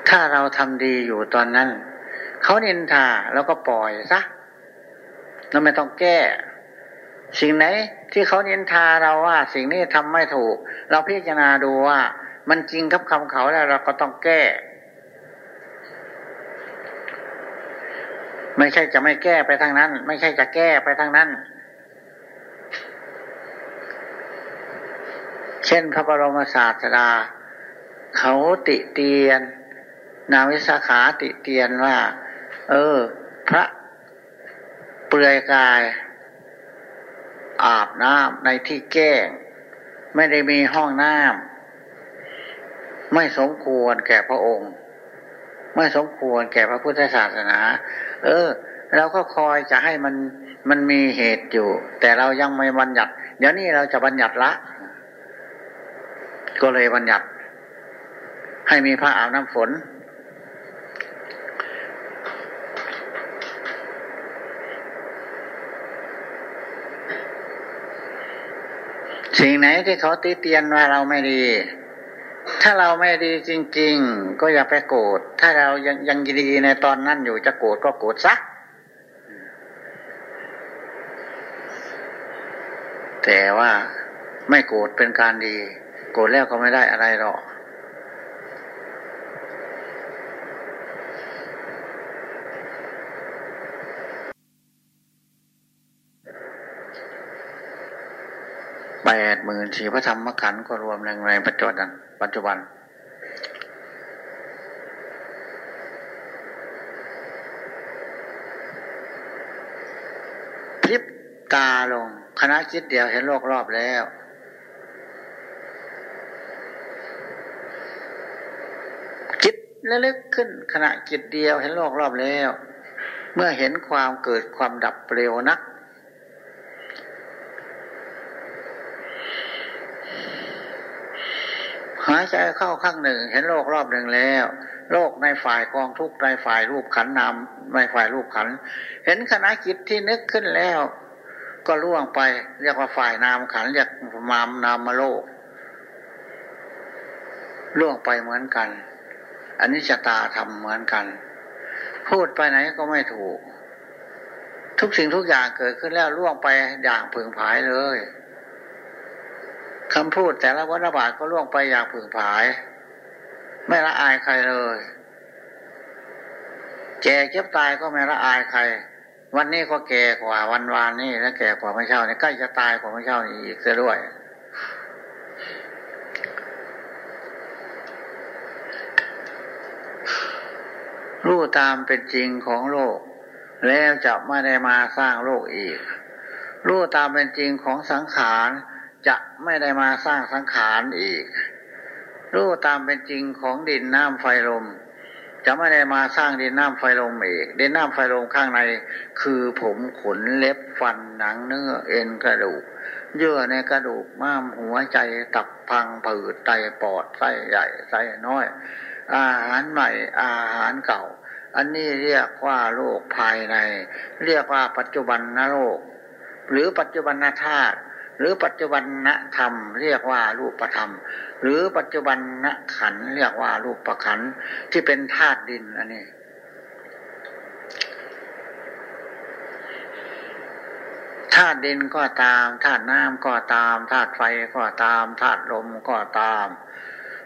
Speaker 1: ถ้าเราทำดีอยู่ตอนนั้น เขานินทาแล้วก็ปล่อยซะเราไม่ต้องแก้ สิ่งไหนที่เขานินทาเราว่า สิ่งนี้ทำไม่ถูก เราพิจารณาดูว่า มันจริงกับคำเขาแล้วเราก็ต้องแก้ ไม่ใช่จะไม่แก้ไปทางนั้น ไม่ใช่จะแก้ไปทางนั้น เช่นพระบรมศาสดาเขาติเตียน นาวิสาขาติเตียนว่า เออ พระเปลือยกาย อาบน้ำในที่แก้ง ไม่ได้มีห้องน้ำไม่สมควรแก่พระองค์ ไม่สมควรแก่พระพุทธศาสนา เออ เราก็คอยจะให้มันมันมีเหตุอยู่ แต่เรายังไม่บัญญัติ เดี๋ยวนี้เราจะบัญญัติละ ก็เลยบัญญัติ ให้มีพระอาบน้ำฝน สิ่งไหนที่เขาตีเตียนว่าเราไม่ดี ถ้าเราไม่ดีจริง ๆ ก็อย่าไปโกรธ ถ้าเรายังยังดีในตอนนั้นอยู่จะโกรธก็โกรธซะแต่ว่าไม่โกรธเป็นการดี โกรธแล้วก็ไม่ได้อะไรหรอก แปดหมื่นสี่พระธรรมขันธ์ก็รวมในในปัจจุบันปัจจุบัน พลิบตาลง คณะคิดเดียวเห็นโลกรอบแล้วจิตระลึกขึ้นขณะจิตเดียวเห็นโลกรอบแล้ว เมื่อเห็นความเกิดความดับเร็วนักายใจเข้าข้างหนึ่ง เห็นโลกรอบหนึ่งแล้ว โลกในฝ่ายกองทุกในฝ่ายรูปขันนามในฝ่ายรูปขัน เห็นคณะจิตที่นึกขึ้นแล้ว ก็ล่วงไป เรียกว่าฝ่ายนามขันเรียกมามนามมาโลก ล่วงไปเหมือนกัน อันนี้ชะตาทำเหมือนกัน พูดไปไหนก็ไม่ถูก ทุกสิ่งทุกอย่างเกิดขึ้นแล้วล่วงไปอย่างผึ่งผายเลย คำพูดแต่ละวัฏบาทก็ล่วงไปอย่างผึ่งผาย ไม่ละอายใครเลย แก่เจ็บตายก็ไม่ละอายใคร วันนี้ก็แก่กว่าวันวานนี้และแก่กว่าไม่เช่านี่ใกล้จะตายกว่าไม่เช่านี่อีกเสียด้วยรู้ตามเป็นจริงของโลก แล้วจะไม่ได้มาสร้างโลกอีก รู้ตามเป็นจริงของสังขาร จะไม่ได้มาสร้างสังขารอีก รู้ตามเป็นจริงของดินน้ำไฟลม จะไม่ได้มาสร้างดินน้ำไฟลมอีก ดินน้ำไฟลมข้างใน คือผมขนเล็บฟันหนังเนื้อเอ็นกระดูก เยื่อในกระดูกม้ามหัวใจตับพังผืดไตปอดไส้ใหญ่ไส้น้อย อาหารใหม่อาหารเก่า อันนี้เรียกว่าโลกภายใน เรียกว่าปัจจุบันนโลกหรือปัจจุบันธาตุ หรือปัจจุบันณธรรมเรียกว่ารูปธรรม หรือปัจจุบันณขันเรียกว่ารูปขันที่เป็นธาตุดินอันนี้ธาตุดินก็ตามธาตุน้ำก็ตามธาตุไฟก็ตามธาตุลมก็ตาม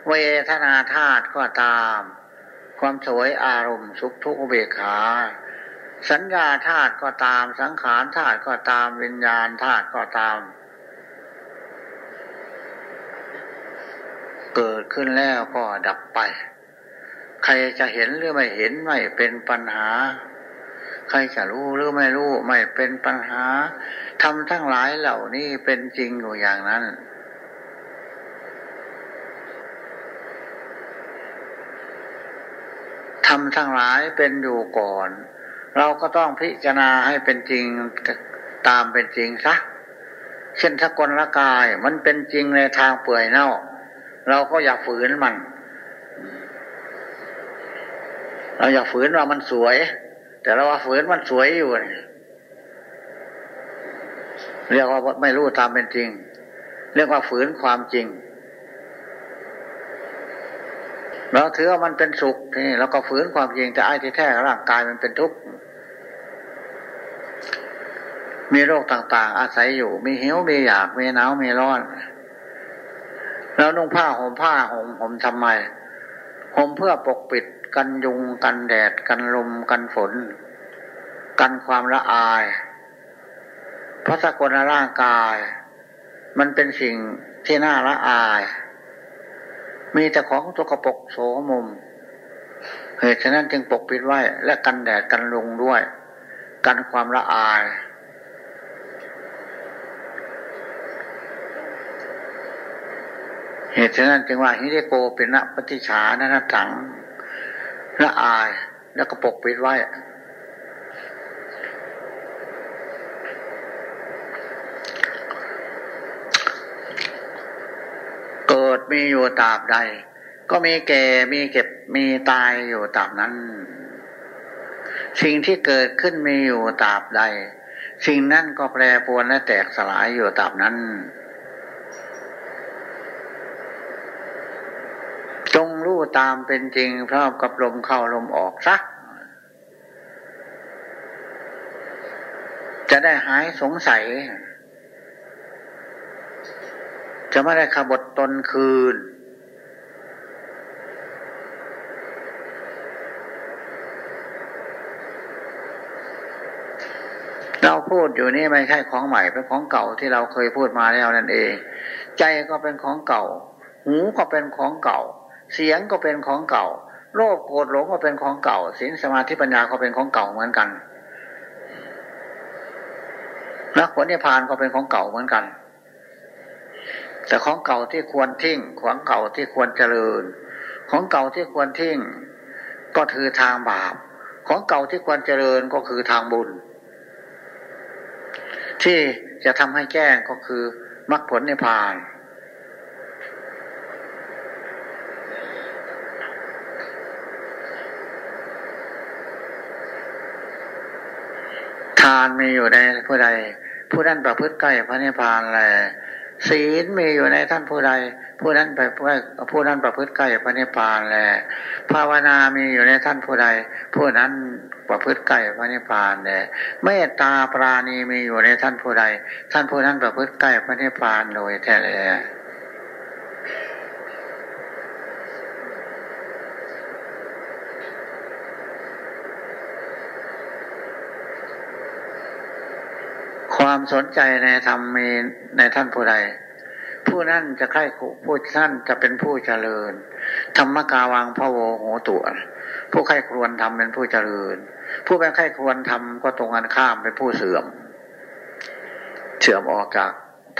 Speaker 1: เวทนาธาตุก็ตาม ความสวยอารมณ์สุขทุกข์เบขา สัญญาธาตุก็ตามสังขารธาตุก็ตามวิญญาณธาตุก็ตาม เกิดขึ้นแล้วก็ดับไป ใครจะเห็นหรือไม่เห็นไม่เป็นปัญหา ใครจะรู้หรือไม่รู้ไม่เป็นปัญหาทำทั้งหลายเหล่านี้เป็นจริงอยู่อย่างนั้น ทำทั้งหลายเป็นอยู่ก่อน เราก็ต้องพิจารณาให้เป็นจริงตามเป็นจริงซะเช่นถ้ากลละกายมันเป็นจริงในทางเปื่อยเน่า เราก็อย่าฝืนมัน เราอย่าฝืนว่ามันสวย แต่เราว่าฝืนมันสวยอยู่เรียกว่าไม่รู้ตามเป็นจริง เรียกว่าฝืนความจริง เราถือว่ามันเป็นสุขนี้เราก็ฝืนความจริงแต่ไอ้ที่แท้ร่างกายมันเป็นทุกข์มีโรคต่าง ๆ อาศัยอยู่ มีหิวมีอยาก มีหนาวมีร้อน แล้วนุ่งผ้าห่มผ้าห่มห่มทำไมห่มเพื่อปกปิดกันยุงกันแดดกันลมกันฝน กันความละอาย เพราะสกุลร่างกาย มันเป็นสิ่งที่น่าละอาย มีแต่ของตกปกโสมุมเหตุฉะนั้นจึงปกปิดไว้ และกันแดดกันลงด้วย กันความละอาย เหตุฉะนั้นจึงว่าฮิเดโกเป็นนปฏิชานะนัถังละอายแล้วก็ปกปิดไว้ เกิดมีอยู่ตราบใด ก็มีแก่มีเก็บมีตายอยู่ตราบนั้น สิ่งที่เกิดขึ้นมีอยู่ตราบใด สิ่งนั้นก็แปรปรวนและแตกสลายอยู่ตราบนั้นจงรู้ ตามเป็นจริงพร้อมกับลมเข้าลมออกซักจะได้หายสงสัย จะไม่ได้ขบฏตนคืน เราพูดอยู่นี่ไม่ใช่ของใหม่เป็นของเก่าที่เราเคยพูดมาแล้วนั่นเอง ใจก็เป็นของเก่า หูก็เป็นของเก่า เสียงก็เป็นของเก่า โลภโกรธหลงก็เป็นของเก่าศีลสมาธิปัญญาก็เป็นของเก่าเหมือนกันมรรคผลนิพพานก็เป็นของเก่าเหมือนกัน แต่ของเก่าที่ควรทิ้งของเก่าที่ควรเจริญ ของเก่าที่ควรทิ้งก็คือทางบาป ของเก่าที่ควรเจริญก็คือทางบุญ ที่จะทำให้แก้งก็คือมรรคผลนิพพาน ทานมีอยู่ในผู้ใด ผู้นั้นประพฤติใกล้พระนิพพานแลยศีลมีอยู่ในท่านผู้ใด ผู้นั้นไปผู้นั้นประพฤติใกล้พระนิพพานแลภาวนามีอยู่ในท่านผู้ใด ผู้นั้นประพฤติใกล้พระนิพพานแลเมตตาปราณีมีอยู่ในท่านผู้ใด ท่านผู้นั้นประพฤติใกล้พระนิพพานโดยแท้แล ความสนใจในธรรมมีในท่านผู้ใด ผู้นั้นจะใคร่ผู้ท่านจะเป็นผู้เจริญ ธรรมกาวังพระโวโหตัวผู้ใคร่ครวญทำเป็นผู้เจริญ ผู้ไม่ใคร่ครวญทำก็ตรงกันข้ามเป็นผู้เสื่อม เสื่อมออกจาก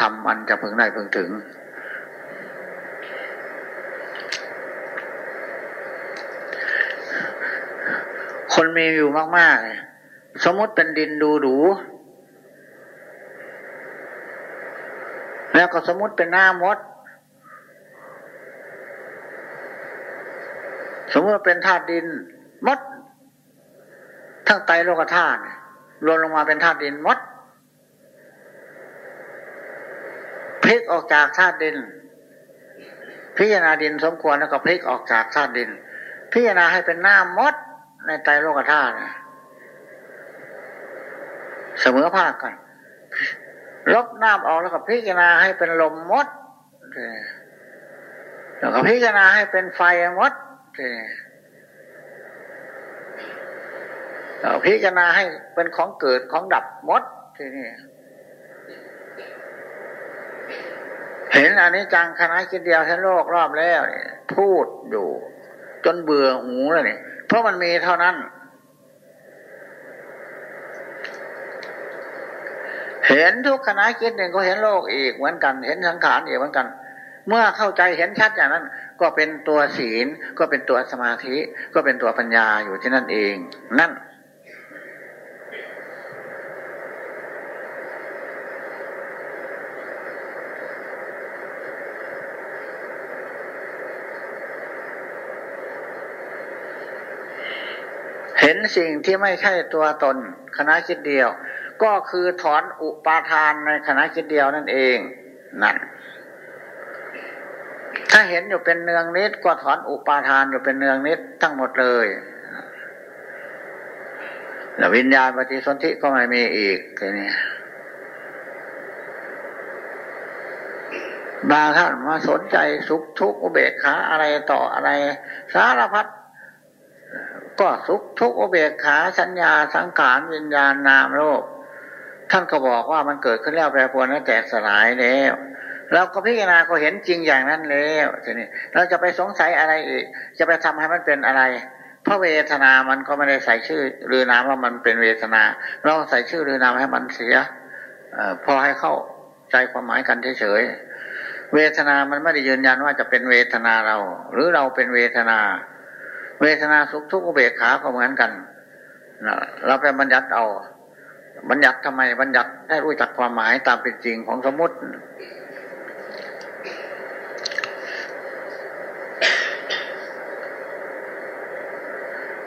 Speaker 1: ธรรมอันจะพึงได้พึงถึงคนมีอยู่มากๆ สมมติเป็นดินดูดู แล้วก็สมมติเป็นหน้ามด สมมติเป็นธาตุดินมด ทั้งไตโลกธาตุรวมลงมาเป็นธาตุดินมดพลิกออกจากธาตุดิน พิจารณาดินสมควรแล้วก็พลิกออกจากธาตุดิน พิจารณาให้เป็นหน้ามดในไตโลกธาตุเสมอภาคกัน ลบน้ำออกแล้วก็พิจารณาให้เป็นลมมดแล้วก็พิจารณาให้เป็นไฟมดแล้วพิจารณาให้เป็นของเกิดของดับมดทีนี้เห็นอันนี้จังคณะคิดเดียวทั้งโลกรอบแล้วพูดอยู่ จนเบื่อหูเลยเนี่ยเพราะมันมีเท่านั้น เห็นทุกขณะคิดหนึ่งก็เห็นโลกอีกเหมือนกัน เห็นสังขารอีกเหมือนกัน เมื่อเข้าใจเห็นชัดอย่างนั้น ก็เป็นตัวศีล ก็เป็นตัวสมาธิ ก็เป็นตัวปัญญาอยู่ที่นั่นเอง นั่น เห็นสิ่งที่ไม่ใช่ตัวตนคณะคิดเดียว ก็คือถอนอุปาทานในขณะจิตเดียวนั่นเองนั่นถ้าเห็นอยู่เป็นเนืองนิดก็ถอนอุปาทานอยู่เป็นเนืองนิดทั้งหมดเลยแล้ววิญญาณปฏิสนธิก็ไม่มีอีกทีนี้บางท่านมาสนใจสุขทุกข์อุเบกขาอะไรต่ออะไร สารพัดก็สุขทุกข์อุเบกขาสัญญาสังขารวิญญาณนามโลก ท่านก็บอกว่ามันเกิดขึ้นแล้วแปรปรวนแล้วแตกสลายแล้วเราก็พิจารณาก็เห็นจริงอย่างนั้นแล้วทีนี้เราจะไปสงสัยอะไรอีก จะไปทำให้มันเป็นอะไรเพราะเวทนามันก็ไม่ได้ใส่ชื่อหรือนามว่ามันเป็นเวทนา เราใส่ชื่อหรือนามให้มันเสียอพอให้เข้าใจความหมายกันเฉยๆเวทนามันไม่ได้ยืนยันว่าจะเป็นเวทนาเรา หรือเราเป็นเวทนา เวทนาสุขทุกข์เบกขาก็เหมือนกันเราไปบัญญัติเอา บัญญัติทำไมบัญญัติได้รู้จักความหมายตามเป็นจริงของสมมติ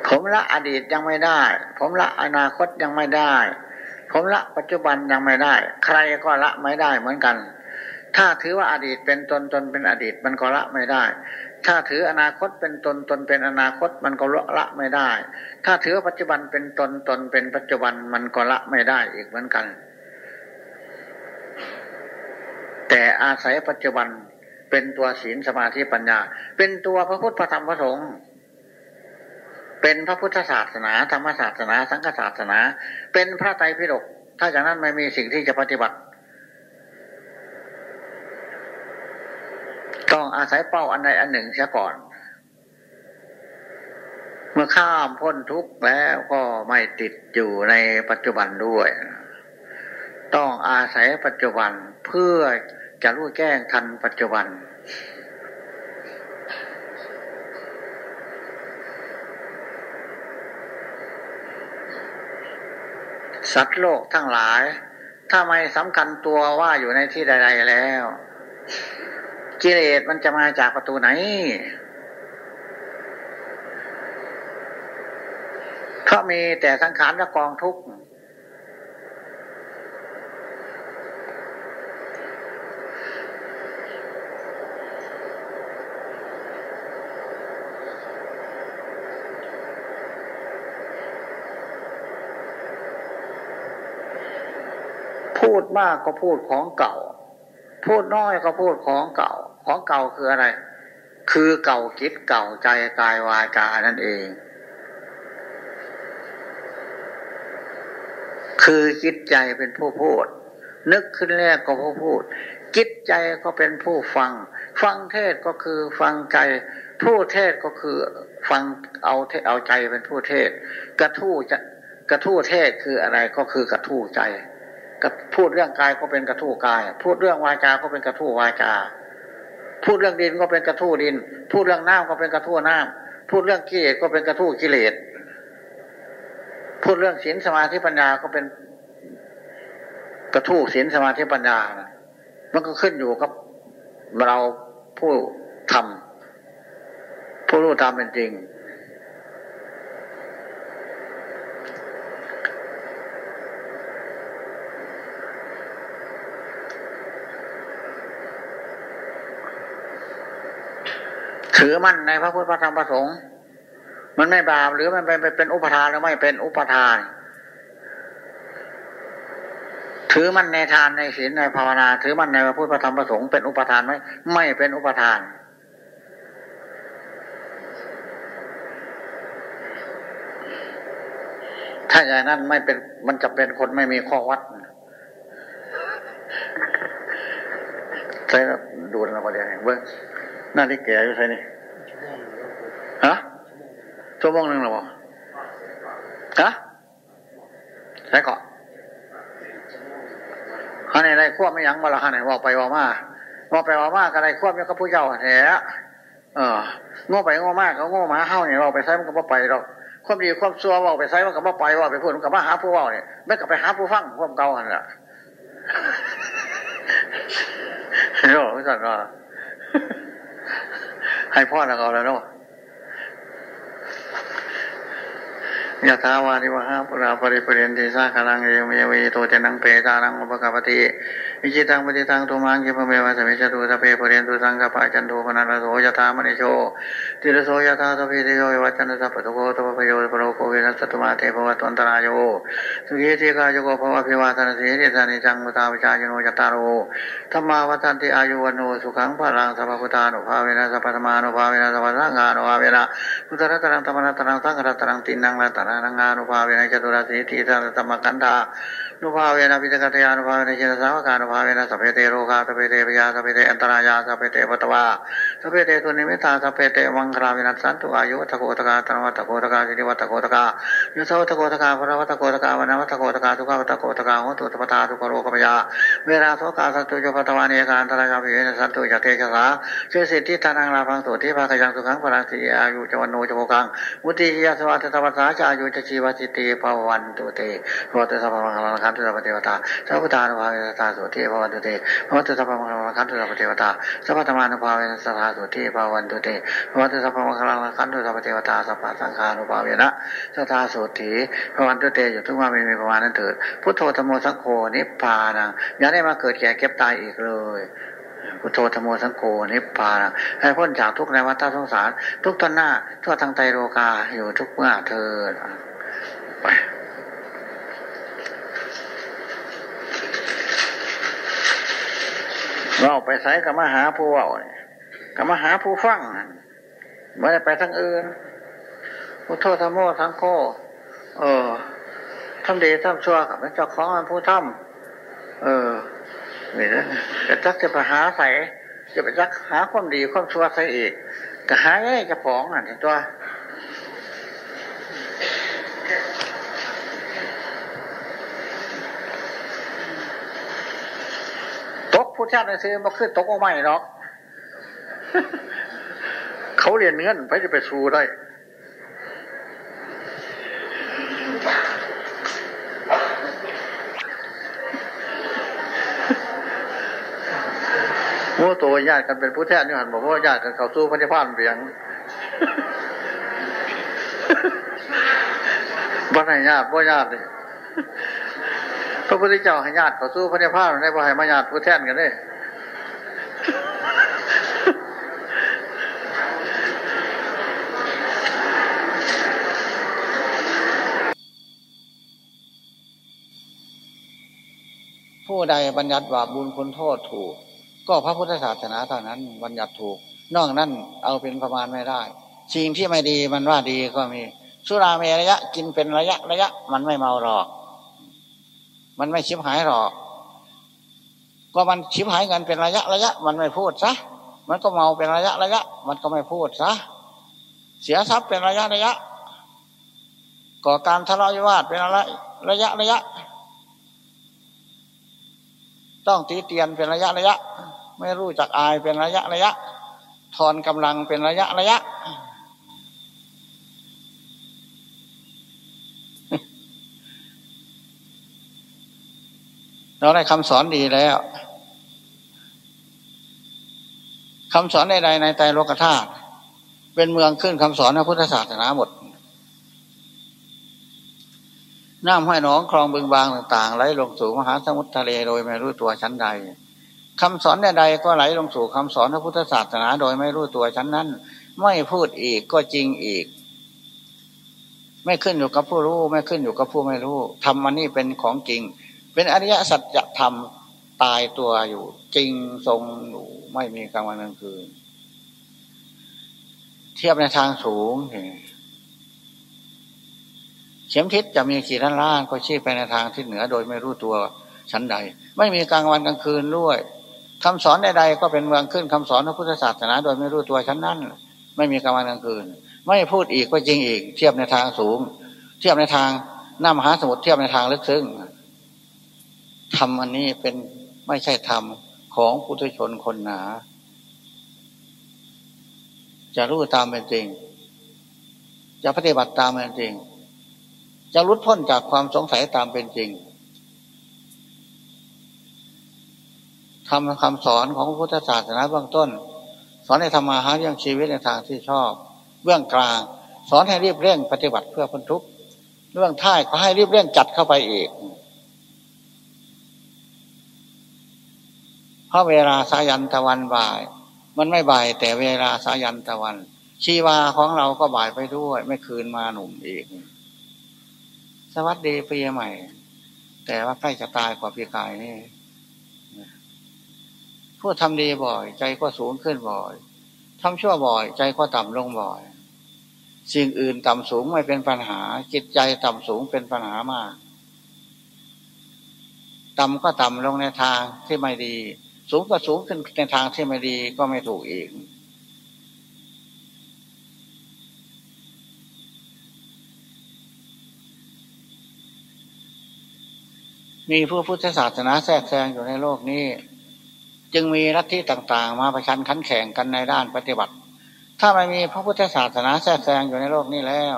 Speaker 1: ผมละอดีตยังไม่ได้ ผมละอนาคตยังไม่ได้ ผมละปัจจุบันยังไม่ได้ ใครก็ละไม่ได้เหมือนกัน ถ้าถือว่าอดีตเป็นตนตนเป็นอดีตมันก็ละไม่ได้ ถ้าถืออนาคตเป็นตนตนเป็นอนาคตมันก็ละละไม่ได้ ถ้าถือปัจจุบันเป็นตนตนเป็นปัจจุบันมันก็ละไม่ได้อีกเหมือนกัน แต่อาศัยปัจจุบันเป็นตัวศีลสมาธิปัญญา เป็นตัวพระพุทธพระธรรมพระสงฆ์เป็นพระพุทธศาสนาธรรมศาสนา สังฆศาสนา เป็นพระไตรปิฎกถ้าจากนั้นไม่มีสิ่งที่จะปฏิบัติ ต้องอาศัยเป้าอันใดอันหนึ่งเสียก่อน เมื่อข้ามพ้นทุกข์แล้วก็ไม่ติดอยู่ในปัจจุบันด้วย ต้องอาศัยปัจจุบันเพื่อจะรู้แจ้งทันปัจจุบันสัตว์โลกทั้งหลาย ถ้าไม่สำคัญตัวว่าอยู่ในที่ใด ๆแล้ว กิเลสมันจะมาจากประตูไหน เพราะมีแต่สังขารและกองทุกข์พูดมากก็พูดของเก่า พูดน้อยก็พูดของเก่า ของเก่าคืออะไร คือเก่าคิดเก่าใจกายวาจานั่นเอง คือจิตใจเป็นผู้พูด นึกขึ้นแรกก็ผู้พูดจิตใจก็เป็นผู้ฟัง ฟังเทศก็คือฟังใจ ผู้เทศก็คือฟังเอาเทเอาใจเป็นผู้เทศ กระทู้จะกระทู้เทศคืออะไรก็คือกระทู้ใจพูดเรื่องกายก็เป็นกระทู้กาย พูดเรื่องวาจาก็เป็นกระทู้วาจา พูดเรื่องดินก็เป็นกระทู้ดิน พูดเรื่องน้ำก็เป็นกระทู้น้ำพูดเรื่องกิเลสก็เป็นกระทู้กิเลส พูดเรื่องศีลสมาธิปัญญาก็เป็นกระทู้ศีลสมาธิปัญญานะมันก็ขึ้นอยู่กับเราผู้ทำผู้รู้ตามเป็นจริง ถือมั่นในพระพุทธธรรมประสงค์มันไม่บาปหรือมันเป็นเป็นอุปทานหรือไม่เป็นอุปทาน ถือมั่นในทานในศีลในภาวนา ถือมั่นในพระพุทธธรรมประสงค์เป็นอุปทานไหมไม่เป็นอุปทานถ้าอย่างนั้นไม่เป็นมันจะเป็นคนไม่มีข้อวัดใช่ดูนะประเดี๋ยวเบิ้งหน้าที่แก่อยู่ใช่นี่ ฮะชั่วโมงหนึ่งหรอฮะใช่ก่อนฮะในไรควบไม่ยั้งมาละฮะไหนว่าไปว่ามาว่าไปว่ามาอะไรควบยังก็ผู้เจ้าแหะเออโง่ไปโง่มากก็โง่มาเฮ้าเนี่ยเราไปใช้มันก็บ่ไปเราความดีความซัวว่าไปใช้มันก็บ่ไปว่าไปพูดมันก็มาหาผู้ว่าเนี่ยไม่กับไปหาผู้ฟังความเก่าหันละเฮ้ยไม่สั่นว่าให้พ่อแล้วเอาแล้วเนาะ ยะถาวาริวหาปุราปริปเรนติสาคารังเอเมวีโตเจนังเปตานังอุปกาปติ อิจฉิตังปัตถิตังตุมหัง ขิปปเมวะสมิชฌตุ สัพเพ ปูเรนตุสังกัปปา จันโท ปัณณรโส ยถามณิโชติรโส ยถา สัพพีติโย วิวัชชันตุ สัพพโรโค วินัสสตุมาเตภวัตวันตราโยสุขี ทีฆายุโกภวะ อภิวาทนสีลิสสะ นิจจัง วุฑฒาปจายิโน จัตตาโรธัมมาวัฑฒันติอายุวัณโณ สุขังพลังสัพพพุทธานุภาเวนะสัพพธัมมานุภาเวนะสัพพสังฆานุภาเวนะพุทธรตนังธัมมรตนังสังฆรตนังติณณัง รตนานัง อานุภาเวนะจตุราสีติสหัสสธัมมักขันธา นุภาเวนะพิจกัตยานุภาเวนะเจตสาวกานุภาเวนะสัพเพเตโรกาสัพเพเตปยาสัพเพเตอันตรายาสัพเพเตปัตวาสัพเพเตตุนิมิตาสัพเพเตวังคราวินัสสันตุอายุวัตโกตกาตนวัตโกตกาสิริวัตโกตกายุสวัตโกตกาพระวัตโกตกาวันวัตโกตกาทุกวัตโกตกาโหตุตปทาทุกโรกปยาเวลาโสกาสัตตุจปัตวานีการตรายาภิเวนะสันตุจักเกชสาเชสิทธิทานังลาพังสุที่ภาคยังสุขังพลังสีอายุจวันโนจโมกังมุติยาสวัสดิ์ธรรมสาจายุจชีวสิติภวันตุเตพรตสัพพังคลังคันตุสัพพเทวตาสัพพุทธานุภาเวสตาสุที่ภวันตุเตพระตสัพพมังคลังคันตุสัพพเทวตาสัพพธรรมานุภาเวสตาสุที่ภวันตุเตพระตสัพพมังคลังคันตุสัพพเทวตาสัพพสังฆานุภาเวนะสตาสุทีภวันตุเตอยู่ทุกว่ามีมีประมาณนั้นเถิดพุทโธธรรมโมสังโฆนิพพานังอย่าได้มาเกิดแก่เก็บตายอีกเลยพุทโธธรรมโมสังโฆนิพพานังให้พ้นจากทุกในวัฏสงสาร ทุกตนหน้าทั่วทางไตโลกาอยู่ทุกเมื่อเธอไป เราไปใส่กับมาหาผู้ว่ากับมาหาผู้ฟังไม่ได้ไปทั้งอื่นพุทโธธรรมโมสังโฆเออทำดีทำชั่วกับเจ้าของผู้ทำเออนี่นะจะจักจะไปหาใส่จะไปจักหาความดีความชั่วใส่อีกก็หาไอ้จะผองอะตัว ตกผู้ชาติซื้อมาขึ้นตกออกไม่หรอก เขาเรียนเนื้อนไปจะไปสู้ได้โม่ตัวญาติกันเป็นผู้แทนนี่หันบอกว่าญาติกันเขาสู้พระเจ้าพานเบียงบ้านไหนญาติพ่ญาติเลย ระพุทธเจ้าให้ญาติเขาสู้พระเจ้าพานได้บ่ให้มาญาติผู้แทนกันเลยผผู้ใดบัญญัติบาปบุญคุณโทษถูก ก็พระพุทธศาสนาเท่านั้นบัญญัติถูก นอกนั้นเอาเป็นประมาณไม่ได้ สิ่งที่ไม่ดีมันว่าดีก็มีสุราเมระยะ กินเป็นระยะระยะ มันไม่เมาหรอก มันไม่ชิบหายหรอก ก็มันชิบหายเงินเป็นระยะระยะ มันไม่พูดซะมันก็เมาเป็นระยะระยะ มันก็ไม่พูดซะเสียทรัพย์เป็นระยะระยะ ก่อการทะเลาะวิวาทเป็นระยะระยะระยะ ต้องตีเตียนเป็นระยะระยะ ไม่รู้จักอายเป็นระยะระยะ ทอนกำลังเป็นระยะระยะ เราได้คำสอนดีแล้วคำสอนใดๆในใจโลกธาตุเป็นเมืองขึ้นคำสอนในพุทธศาสนาหมดน้ำห้อยน้องคลองบึงบางต่างๆไหลลงสู่มหาสมุทรทะเลโดยไม่รู้ตัวชั้นใดคำสอนใดๆก็ไหลลงสู่คำสอนพระพุทธศาสนาโดยไม่รู้ตัวชั้นนั้น ไม่พูดอีกก็จริงอีก ไม่ขึ้นอยู่กับผู้รู้ ไม่ขึ้นอยู่กับผู้ไม่รู้ทำมันนี่เป็นของจริง เป็นอริยสัจธรรมตายตัวอยู่ จริงทรงอยู่ไม่มีกลางวันกลางคืน เทียบในทางสูงเข็มทิศจะมีขีดล้านล้านก็ชี้ไปในทางทิศเหนือโดยไม่รู้ตัวชั้นใด ไม่มีกลางวันกลางคืนด้วยคำสอนใดๆก็เป็นเมืองขึ้นคำสอนพระพุทธศาสนาโดยไม่รู้ตัวชั้นนั้น ไม่มีกลางวันกลางคืน ไม่พูดอีกก็จริงอีก เทียบในทางสูง เทียบในทางน้ามหาสมุทรเทียบในทางลึกซึ้ง ธรรมอันนี้เป็นไม่ใช่ธรรมของปุถุชนคนหนา จะรู้ตามเป็นจริง จะปฏิบัติตามเป็นจริง จะรุดพ้นจากความสงสัยตามเป็นจริงทำคำสอนของพุทธศาสนาเบื้องต้น สอนให้ทำมาหาเรื่องชีวิตในทางที่ชอบ เบื้องกลาง สอนให้รีบเร่งปฏิบัติเพื่อพ้นทุกข์เรื่องท้ายก็ให้รีบเร่งจัดเข้าไปอีก เพราะเวลาสายันตะวันบ่าย มันไม่บ่าย แต่เวลาสายันตะวัน ชีวาของเราก็บ่ายไปด้วย ไม่คืนมาหนุ่มอีก สวัสดีปีใหม่ แต่ว่าใกล้จะตายกว่าปีกายนี่ผู้ทำดีบ่อย ใจก็สูงขึ้นบ่อยทำชั่วบ่อย ใจก็ต่ำลงบ่อย สิ่งอื่นต่ำสูงไม่เป็นปัญหา จิตใจต่ำสูงเป็นปัญหามากต่ำก็ต่ำลงในทางที่ไม่ดี สูงก็สูงขึ้นในทางที่ไม่ดีก็ไม่ถูกอีก มีผู้พุทธศาสนาแทรกแซงอยู่ในโลกนี้ จึงมีลัทธิต่าง ๆ มาประชันขันแข่งกันในด้านปฏิบัติ ถ้าไม่มีพระพุทธศาสนาแทรกแซงอยู่ในโลกนี้แล้ว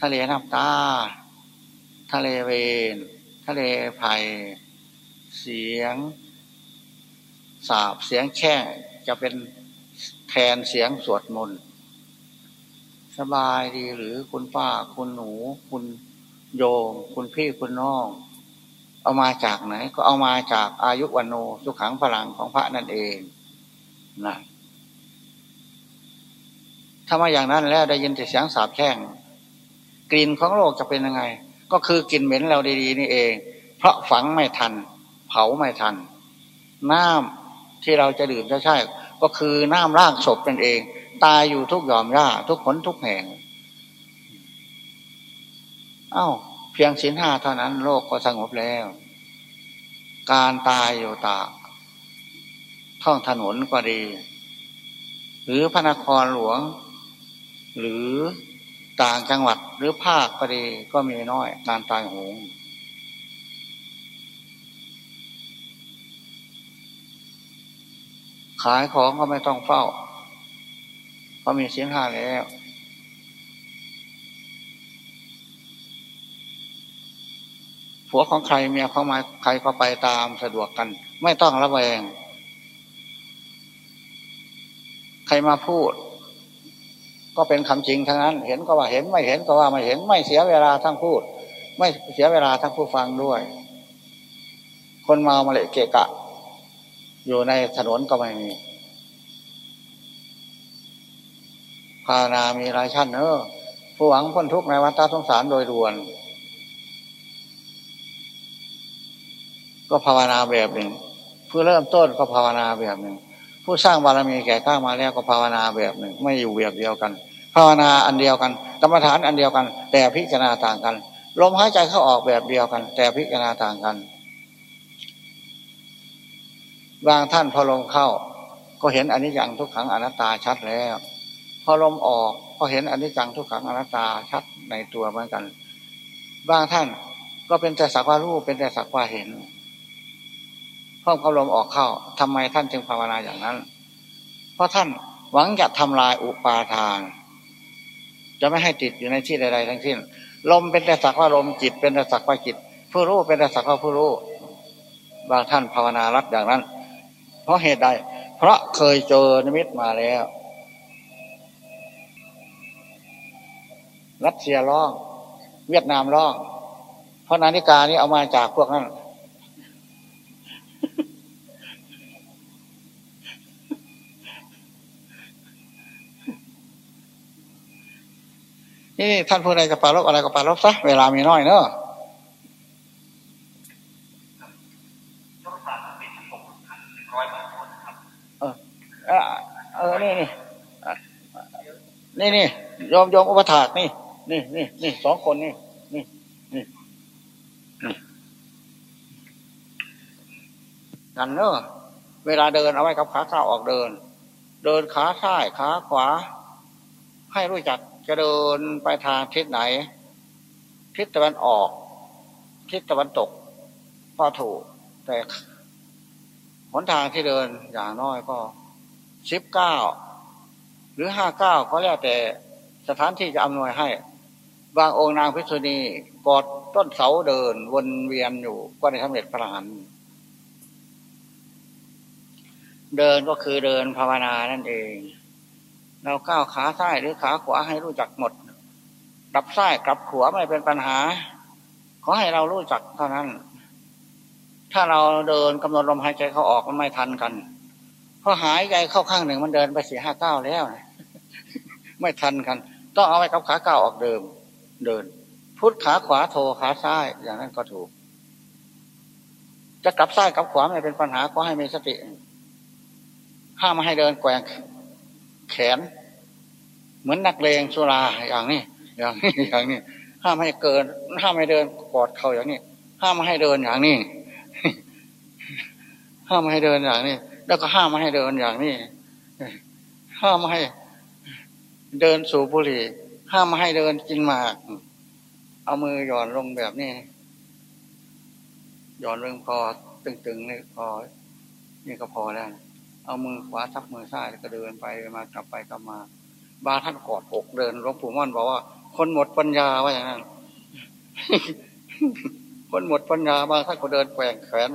Speaker 1: ทะเลน้ำตา ทะเลเวนทะเลไผ่เสียง สาบเสียงแช่จะเป็นแทนเสียงสวดมนต์สบายดีหรือคุณป้าคุณหนู คุณโยม คุณพี่คุณน้อง เอามาจากไหน ก็เอามาจากอายุวันโนสุขังพลังของพระนั่นเองนะถ้ามาอย่างนั้นแล้วได้ยินแต่เสียงสาบแช่งกลิ่นของโลกจะเป็นยังไง ก็คือกลิ่นเหม็นเราดีๆนี่เอง เพราะฝังไม่ทัน เผาไม่ทัน น้ำ ที่เราจะดื่มจะใช่ ก็คือน้ำร่างศพเป็นเอง ตายอยู่ทุกหย่อมหญ้าทุกขนทุกแห่ง เอา้า เพียงสินห้าเท่านั้นโลกก็สงบแล้ว การตายอยู่ตากท่องถนนก็ดี หรือพระนครหลวง หรือต่างจังหวัดหรือภาคก็ดีก็มีน้อยการตายหง ขายของก็ไม่ต้องเฝ้าเพราะมีเสินห้าแล้ว ผัวของใครเมียของมาใครก็ไปตามสะดวกกัน ไม่ต้องระแวง ใครมาพูด ก็เป็นคำจริงทั้งนั้น เห็นก็ว่าเห็นไม่เห็นก็ว่าไม่เห็น ไม่เสียเวลาทั้งพูด ไม่เสียเวลาทั้งผู้ฟังด้วย คนเมามาเลยเกะกะ อยู่ในถนนก็ไม่มีภาวนามีรายชั้นเนอผู้หวังพ้นทุกข์ในวัฏสงสารโดยรวนก็ก็ภาวนาแบบหนึ่งผู้เริ่มต้นก็ภาวนาแบบหนึ่งผู้สร้างบารมีแก่ข้ามาแล้วก็ภาวนาแบบหนึ่ง ไม่อยู่แบบเดียวกัน ภาวนาอันเดียวกันกรรมฐานอันเดียวกัน แต่พิจารณาต่างกัน ลมหายใจเข้าออกแบบเดียวกัน แต่พิจารณาต่างกัน บางท่านพอลมเข้า ก็เห็นอนนี้อย่างทุกขังอนัตตาชัดแล้ว พอลมออกก็เห็นอนนี้จังทุกขังอนัตตาชัดในตัวเหมือนกัน บางท่านก็เป็นแต่สักว่ารู้เป็นแต่สักว่าเห็นพร้อมกับลมออกเข้าทำไมท่านจึงภาวนาอย่างนั้น เพราะท่านหวังจะทำลายอุปาทาน จะไม่ให้ติดอยู่ในที่ใดๆทั้งสิ้นลมเป็นแต่สักว่าลมจิต เป็นแต่สักว่าจิตผู้รู้เป็นแต่สักว่าผู้รู้บางท่านภาวนารักอย่างนั้น เพราะเหตุใด เพราะเคยเจอนิมิตมาแล้ว รัสเซียร้อง เวียดนามร้อง เพราะนาฬิกานี้เอามาจากพวกนั้นนี่ท่านผู้ใดจะปารบอะไรก็ปารบซะเวลามีน้อยเนอะ เออเออนี่นี่นี่นี่ยอมยอมอุปถากนี่ นี่นี่นี่สองคนนี่นี่นี่กันเนอะเวลาเดินเอาไว้กับขาข้าออกเดิน เดินขาซ้ายขาขวา ให้รู้จักจะเดินไปทางทิศไหน ทิศตะวันออก ทิศตะวันตกก็ถูกแต่ หนทางที่เดินอย่างน้อยก็สิบเก้าหรือห้าเก้าก็แล้วแต่สถานที่จะอำนวยให้ บางองค์นางพิษุณีกอดต้นเสาเดิน วนเวียนอยู่ก็ได้สำเร็จพระหันเดินก็คือเดินภาวนานั่นเอง เราก้าวขาซ้ายหรือขาขวาให้รู้จักหมดกลับซ้ายกลับขวาไม่เป็นปัญหา ขอให้เรารู้จักเท่านั้น ถ้าเราเดินกำหนดลมหายใจเขาออกมันไม่ทันกันเพอหายใจเข้าข้างหนึ่งมันเดินไปสี่ห้าเก้าแล้วไม่ทันกัน ต้องเอาไว้กับขาเก้าออกเดิม เดิน พุทขาขวาโทขาซ้ายอย่างนั้นก็ถูก จะกลับซ้ายกลับขวาไม่เป็นปัญหาก็ให้มีสติห้ามไม่ให้เดินแกว่งแขน เหมือนนักเลงสุราอย่างนี้อย่างนี้อย่างนี้ห้ามให้เกินห้ามให้เดินกอดเข่าอย่างนี้ห้ามไม่ให้เดินอย่างนี้ ห้ามไม่ให้เดินอย่างนี้แล้วก็ห้ามไม่ให้เดินอย่างนี้ห้ามไม่ให้เดินสูบบุหรี่ ห้ามไม่ให้เดินกินหมาก เอามือหย่อนลงแบบนี้หย่อนลงคอตึงๆนี่พอนี่ก็พอแล้วเอามือขวาทับมือซ้ายแล้วก็เดินไปมากลับไปกลับมา บาท่านกอดอกเดินหลวงปู่มั่นบอกว่า คนหมดปัญญาว่าอย่างนั้นคนหมดปัญญาบางท่านก็เดินแกว่งแขน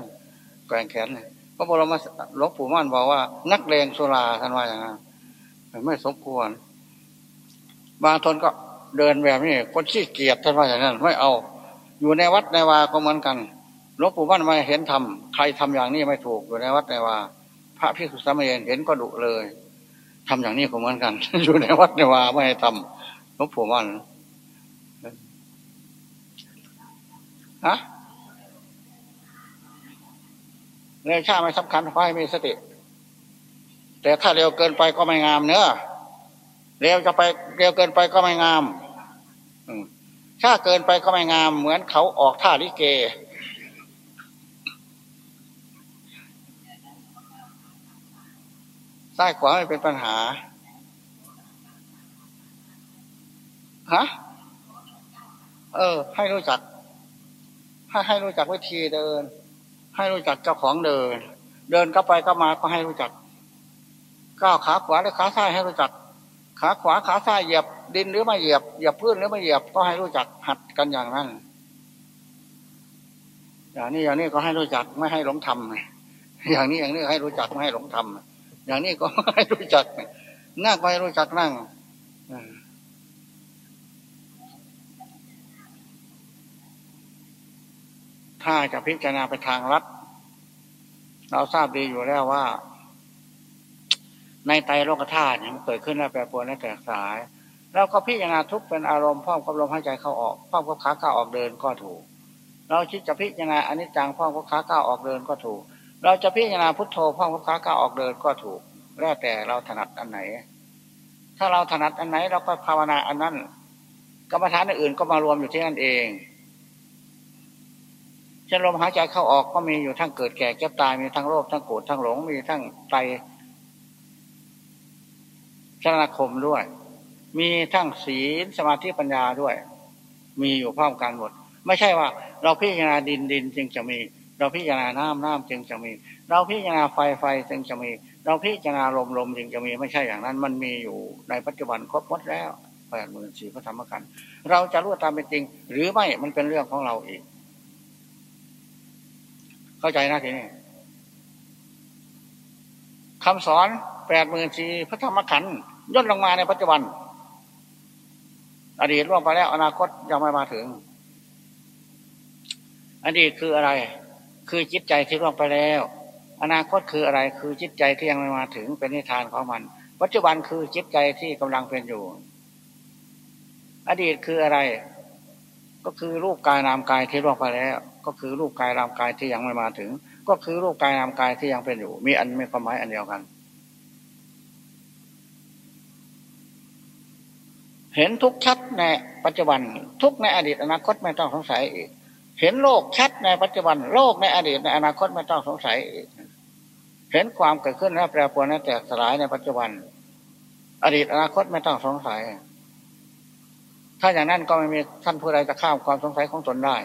Speaker 1: แกว่งแขนพ ระบรมหลวงปู่มั่นบอกว่า นักเลงสุราท่านว่าอย่างนั้นไม่สมควร บางทนก็เดินแบบนี้คนขี้เกียจท่านว่าอย่างนั้น ไม่เอา อยู่ในวัดในวาก็เหมือนกันหลวงปู่มั่นไม่เห็นทำใครทำอย่างนี้ไม่ถูกอยู่ในวัดในวาพระพิสุสามเณรเห็นก็ดุเลยทำอย่างนี้ก็เหมือนกัน อยู่ในวัดในวาไม่ให้ทำหลวงปู่มั่นฮะ เรื่องชาไม่สำคัญขอให้มีสติ แต่ถ้าเร็วเกินไปก็ไม่งามเนื้อเร็วจะไปเร็วเกินไปก็ไม่งามช้าเกินไปก็ไม่งาม เหมือนเขาออกท่าลิเก ซ้ายขวาไม่เป็นปัญหา ฮะ เออ ให้รู้จัก ให้ให้รู้จักวิธีเดิน ให้รู้จักเจ้าของเดิน เดินก็ไปก็มาก็ให้รู้จักก้าวขาขวาหรือขาซ้ายให้รู้จัก ขาขวาขาซ้ายเหยียบดินหรือไม่เหยียบเหยียบพื้นหรือไม่เหยียบก็ให้รู้จักหัดกันอย่างนั้นอย่างนี้อย่างนี้ก็ให้รู้จักไม่ให้หลงทำอย่างนี้อย่างนี้ให้รู้จักไม่ให้หลงทำอย่างนี้ก็ให้รู้จักนั่งก็ให้รู้จักนั่ง ถ้าจะพิจารณาไปทางรัฐเราทราบดีอยู่แล้วว่า ในไตโลกธาตุมันเกิดขึ้นแล้วแปรปรวนและแตกสายเราก็พิจารณาทุกเป็นอารมณ์พร้อมกับลมหายใจเข้าออกพร้อมกับขาเข้าออกเดินก็ถูก เราคิดจะพิจารณาอนิจจังพ่อพุทธาก้าออกเดินก็ถูก เราจะพิจารณาพุทโธพ่อพุทธาก้าออกเดินก็ถูก แล้วแต่เราถนัดอันไหน ถ้าเราถนัดอันไหนเราก็ภาวนาอันนั้นกรรมฐานอื่นก็มารวมอยู่ที่นั่นเอง เช่นลมหายใจเข้าออกก็มีอยู่ทั้งเกิดแก่เก็บตายมีทั้งโลภทั้งโกรธทั้งหลงมีทั้งไตชนาคมด้วย มีทั้งศีลสมาธิปัญญาด้วย มีอยู่พร้อมกันหมด ไม่ใช่ว่า เราพิจารณาดินดินจึงจะมี เราพิจารณาน้ำน้ำจึงจะมี เราพิจารณาไฟไฟจึงจะมี เราพิจารณาลมลมจึงจะมี ไม่ใช่อย่างนั้น มันมีอยู่ในปัจจุบันครบหมดแล้วแปดหมื่นสี่พระธรรมกัน เราจะรู้ตามเป็นจริง หรือไม่มันเป็นเรื่องของเราเอีก เข้าใจนะทีนี้คำสอนแปดหมื่นสี่พระธรรมขันธ์ย่นลงมาในปัจจุบัน อดีตล่วงไปแล้ว อนาคตยังไม่มาถึง อดีตคืออะไร คือจิตใจที่ล่วงไปแล้ว อนาคตคืออะไร คือจิตใจที่ยังไม่มาถึงเป็นนิทานของมัน ปัจจุบันคือจิตใจที่กำลังเป็นอยู่ อดีตคืออะไร ก็คือรูปกายนามกายที่ล่วงไปแล้ว ก็คือรูปกายนามกายที่ยังไม่มาถึง ก็คือรูปกายนามกายที่ยังเป็นอยู่ มีอันมีความหมายอันเดียวกัน เห็นทุกชัดในปัจจุบัน ทุกในอดีตอนาคตไม่ต้องสงสัยอีก เห็นโลกชัดในปัจจุบัน โลกในอดีตในอนาคตไม่ต้องสงสัยอีก เห็นความเกิดขึ้นและแปรปรวนและแตกสลายในปัจจุบัน อดีตอนาคตไม่ต้องสงสัยถ้าอย่างนั้นก็ไม่มีท่านผู้ใดจะข้ามความสงสัยของตนได้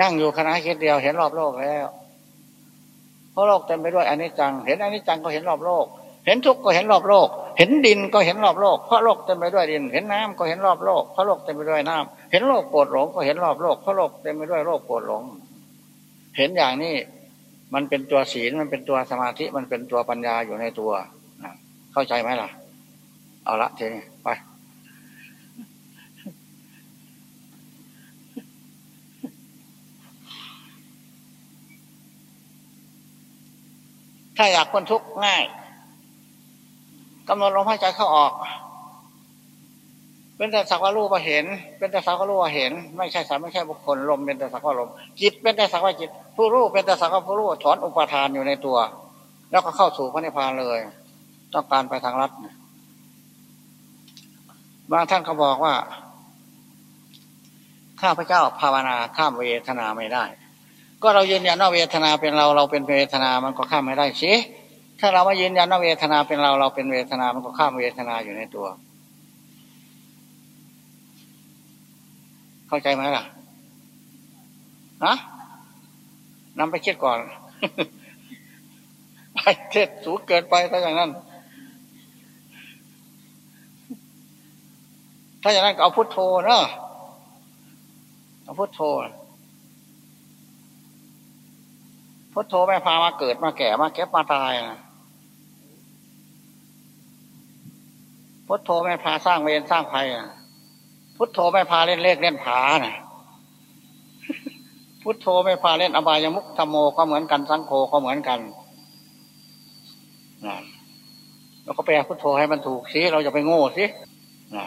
Speaker 1: นั่งอยู่คณะคิดเดียวเห็นรอบโลกแล้ว เพราะโลกเต็มไปด้วยอนิจจัง เห็นอนิจจังก็เห็นรอบโลก เห็นทุกข์ก็เห็นรอบโลก เห็นดินก็เห็นรอบโลก เพราะโลกเต็มไปด้วยดิน เห็นน้ำก็เห็นรอบโลก เพราะโลกเต็มไปด้วยน้ำเห็นโลกโกรธหลงก็เห็นรอบโลก เพราะโลกเต็มไปด้วยโลกโกรธหลง เห็นอย่างนี้มันเป็นตัวศีล มันเป็นตัวสมาธิ มันเป็นตัวปัญญาอยู่ในตัว เข้าใจไหมล่ะ เอาละทีนี้ไป ถ้าอยากพ้นทุกข์ง่ายกำหนดลมหายใจเข้าออก เป็นแต่สักว่ารู้ว่าเห็น เป็นแต่สักว่ารู้ว่าเห็น ไม่ใช่สัตว์ไม่ใช่บุคคลลมเป็นแต่สักว่าลม จิตเป็นแต่สักว่าจิต ผู้รู้เป็นแต่สักว่าผู้รู้ถอนอุปทานอยู่ในตัว แล้วก็เข้าสู่พระนิพพานเลย ต้องการไปทางรัฐบางท่านเขาบอกว่าข้าพเจ้าภาวนาข้ามเวทนาไม่ได้ ก็เรายืนยันว่าเวทนาเป็นเราเราเป็นเวทนามันก็ข้ามไม่ได้สิถ้าเราไม่ยืนยันว่าเวทนาเป็นเราเราเป็นเวทนามันก็ข้ามเวทนาอยู่ในตัว เข้าใจไหมล่ะฮะนำไปคิดก่อนไปเทศสูงเกินไปถ้าอย่างนั้น ถ้าอย่างนั้นก็เอาพุทโธเนาะเอาพุทโธ พุทโธไม่พามาเกิดมาแก่มาเก็บมาตายนะพุทโธไม่พาสร้างเวรสร้างภัยนะพุทโธไม่พาเล่นเลขเล่นผานะพุทโธไม่พาเล่นอบายมุกธรรมโมก็เหมือนกันสังโฆก็เหมือนกันนะเราก็แปลพุทโธให้มันถูกสิเราจะไปโง่สินะ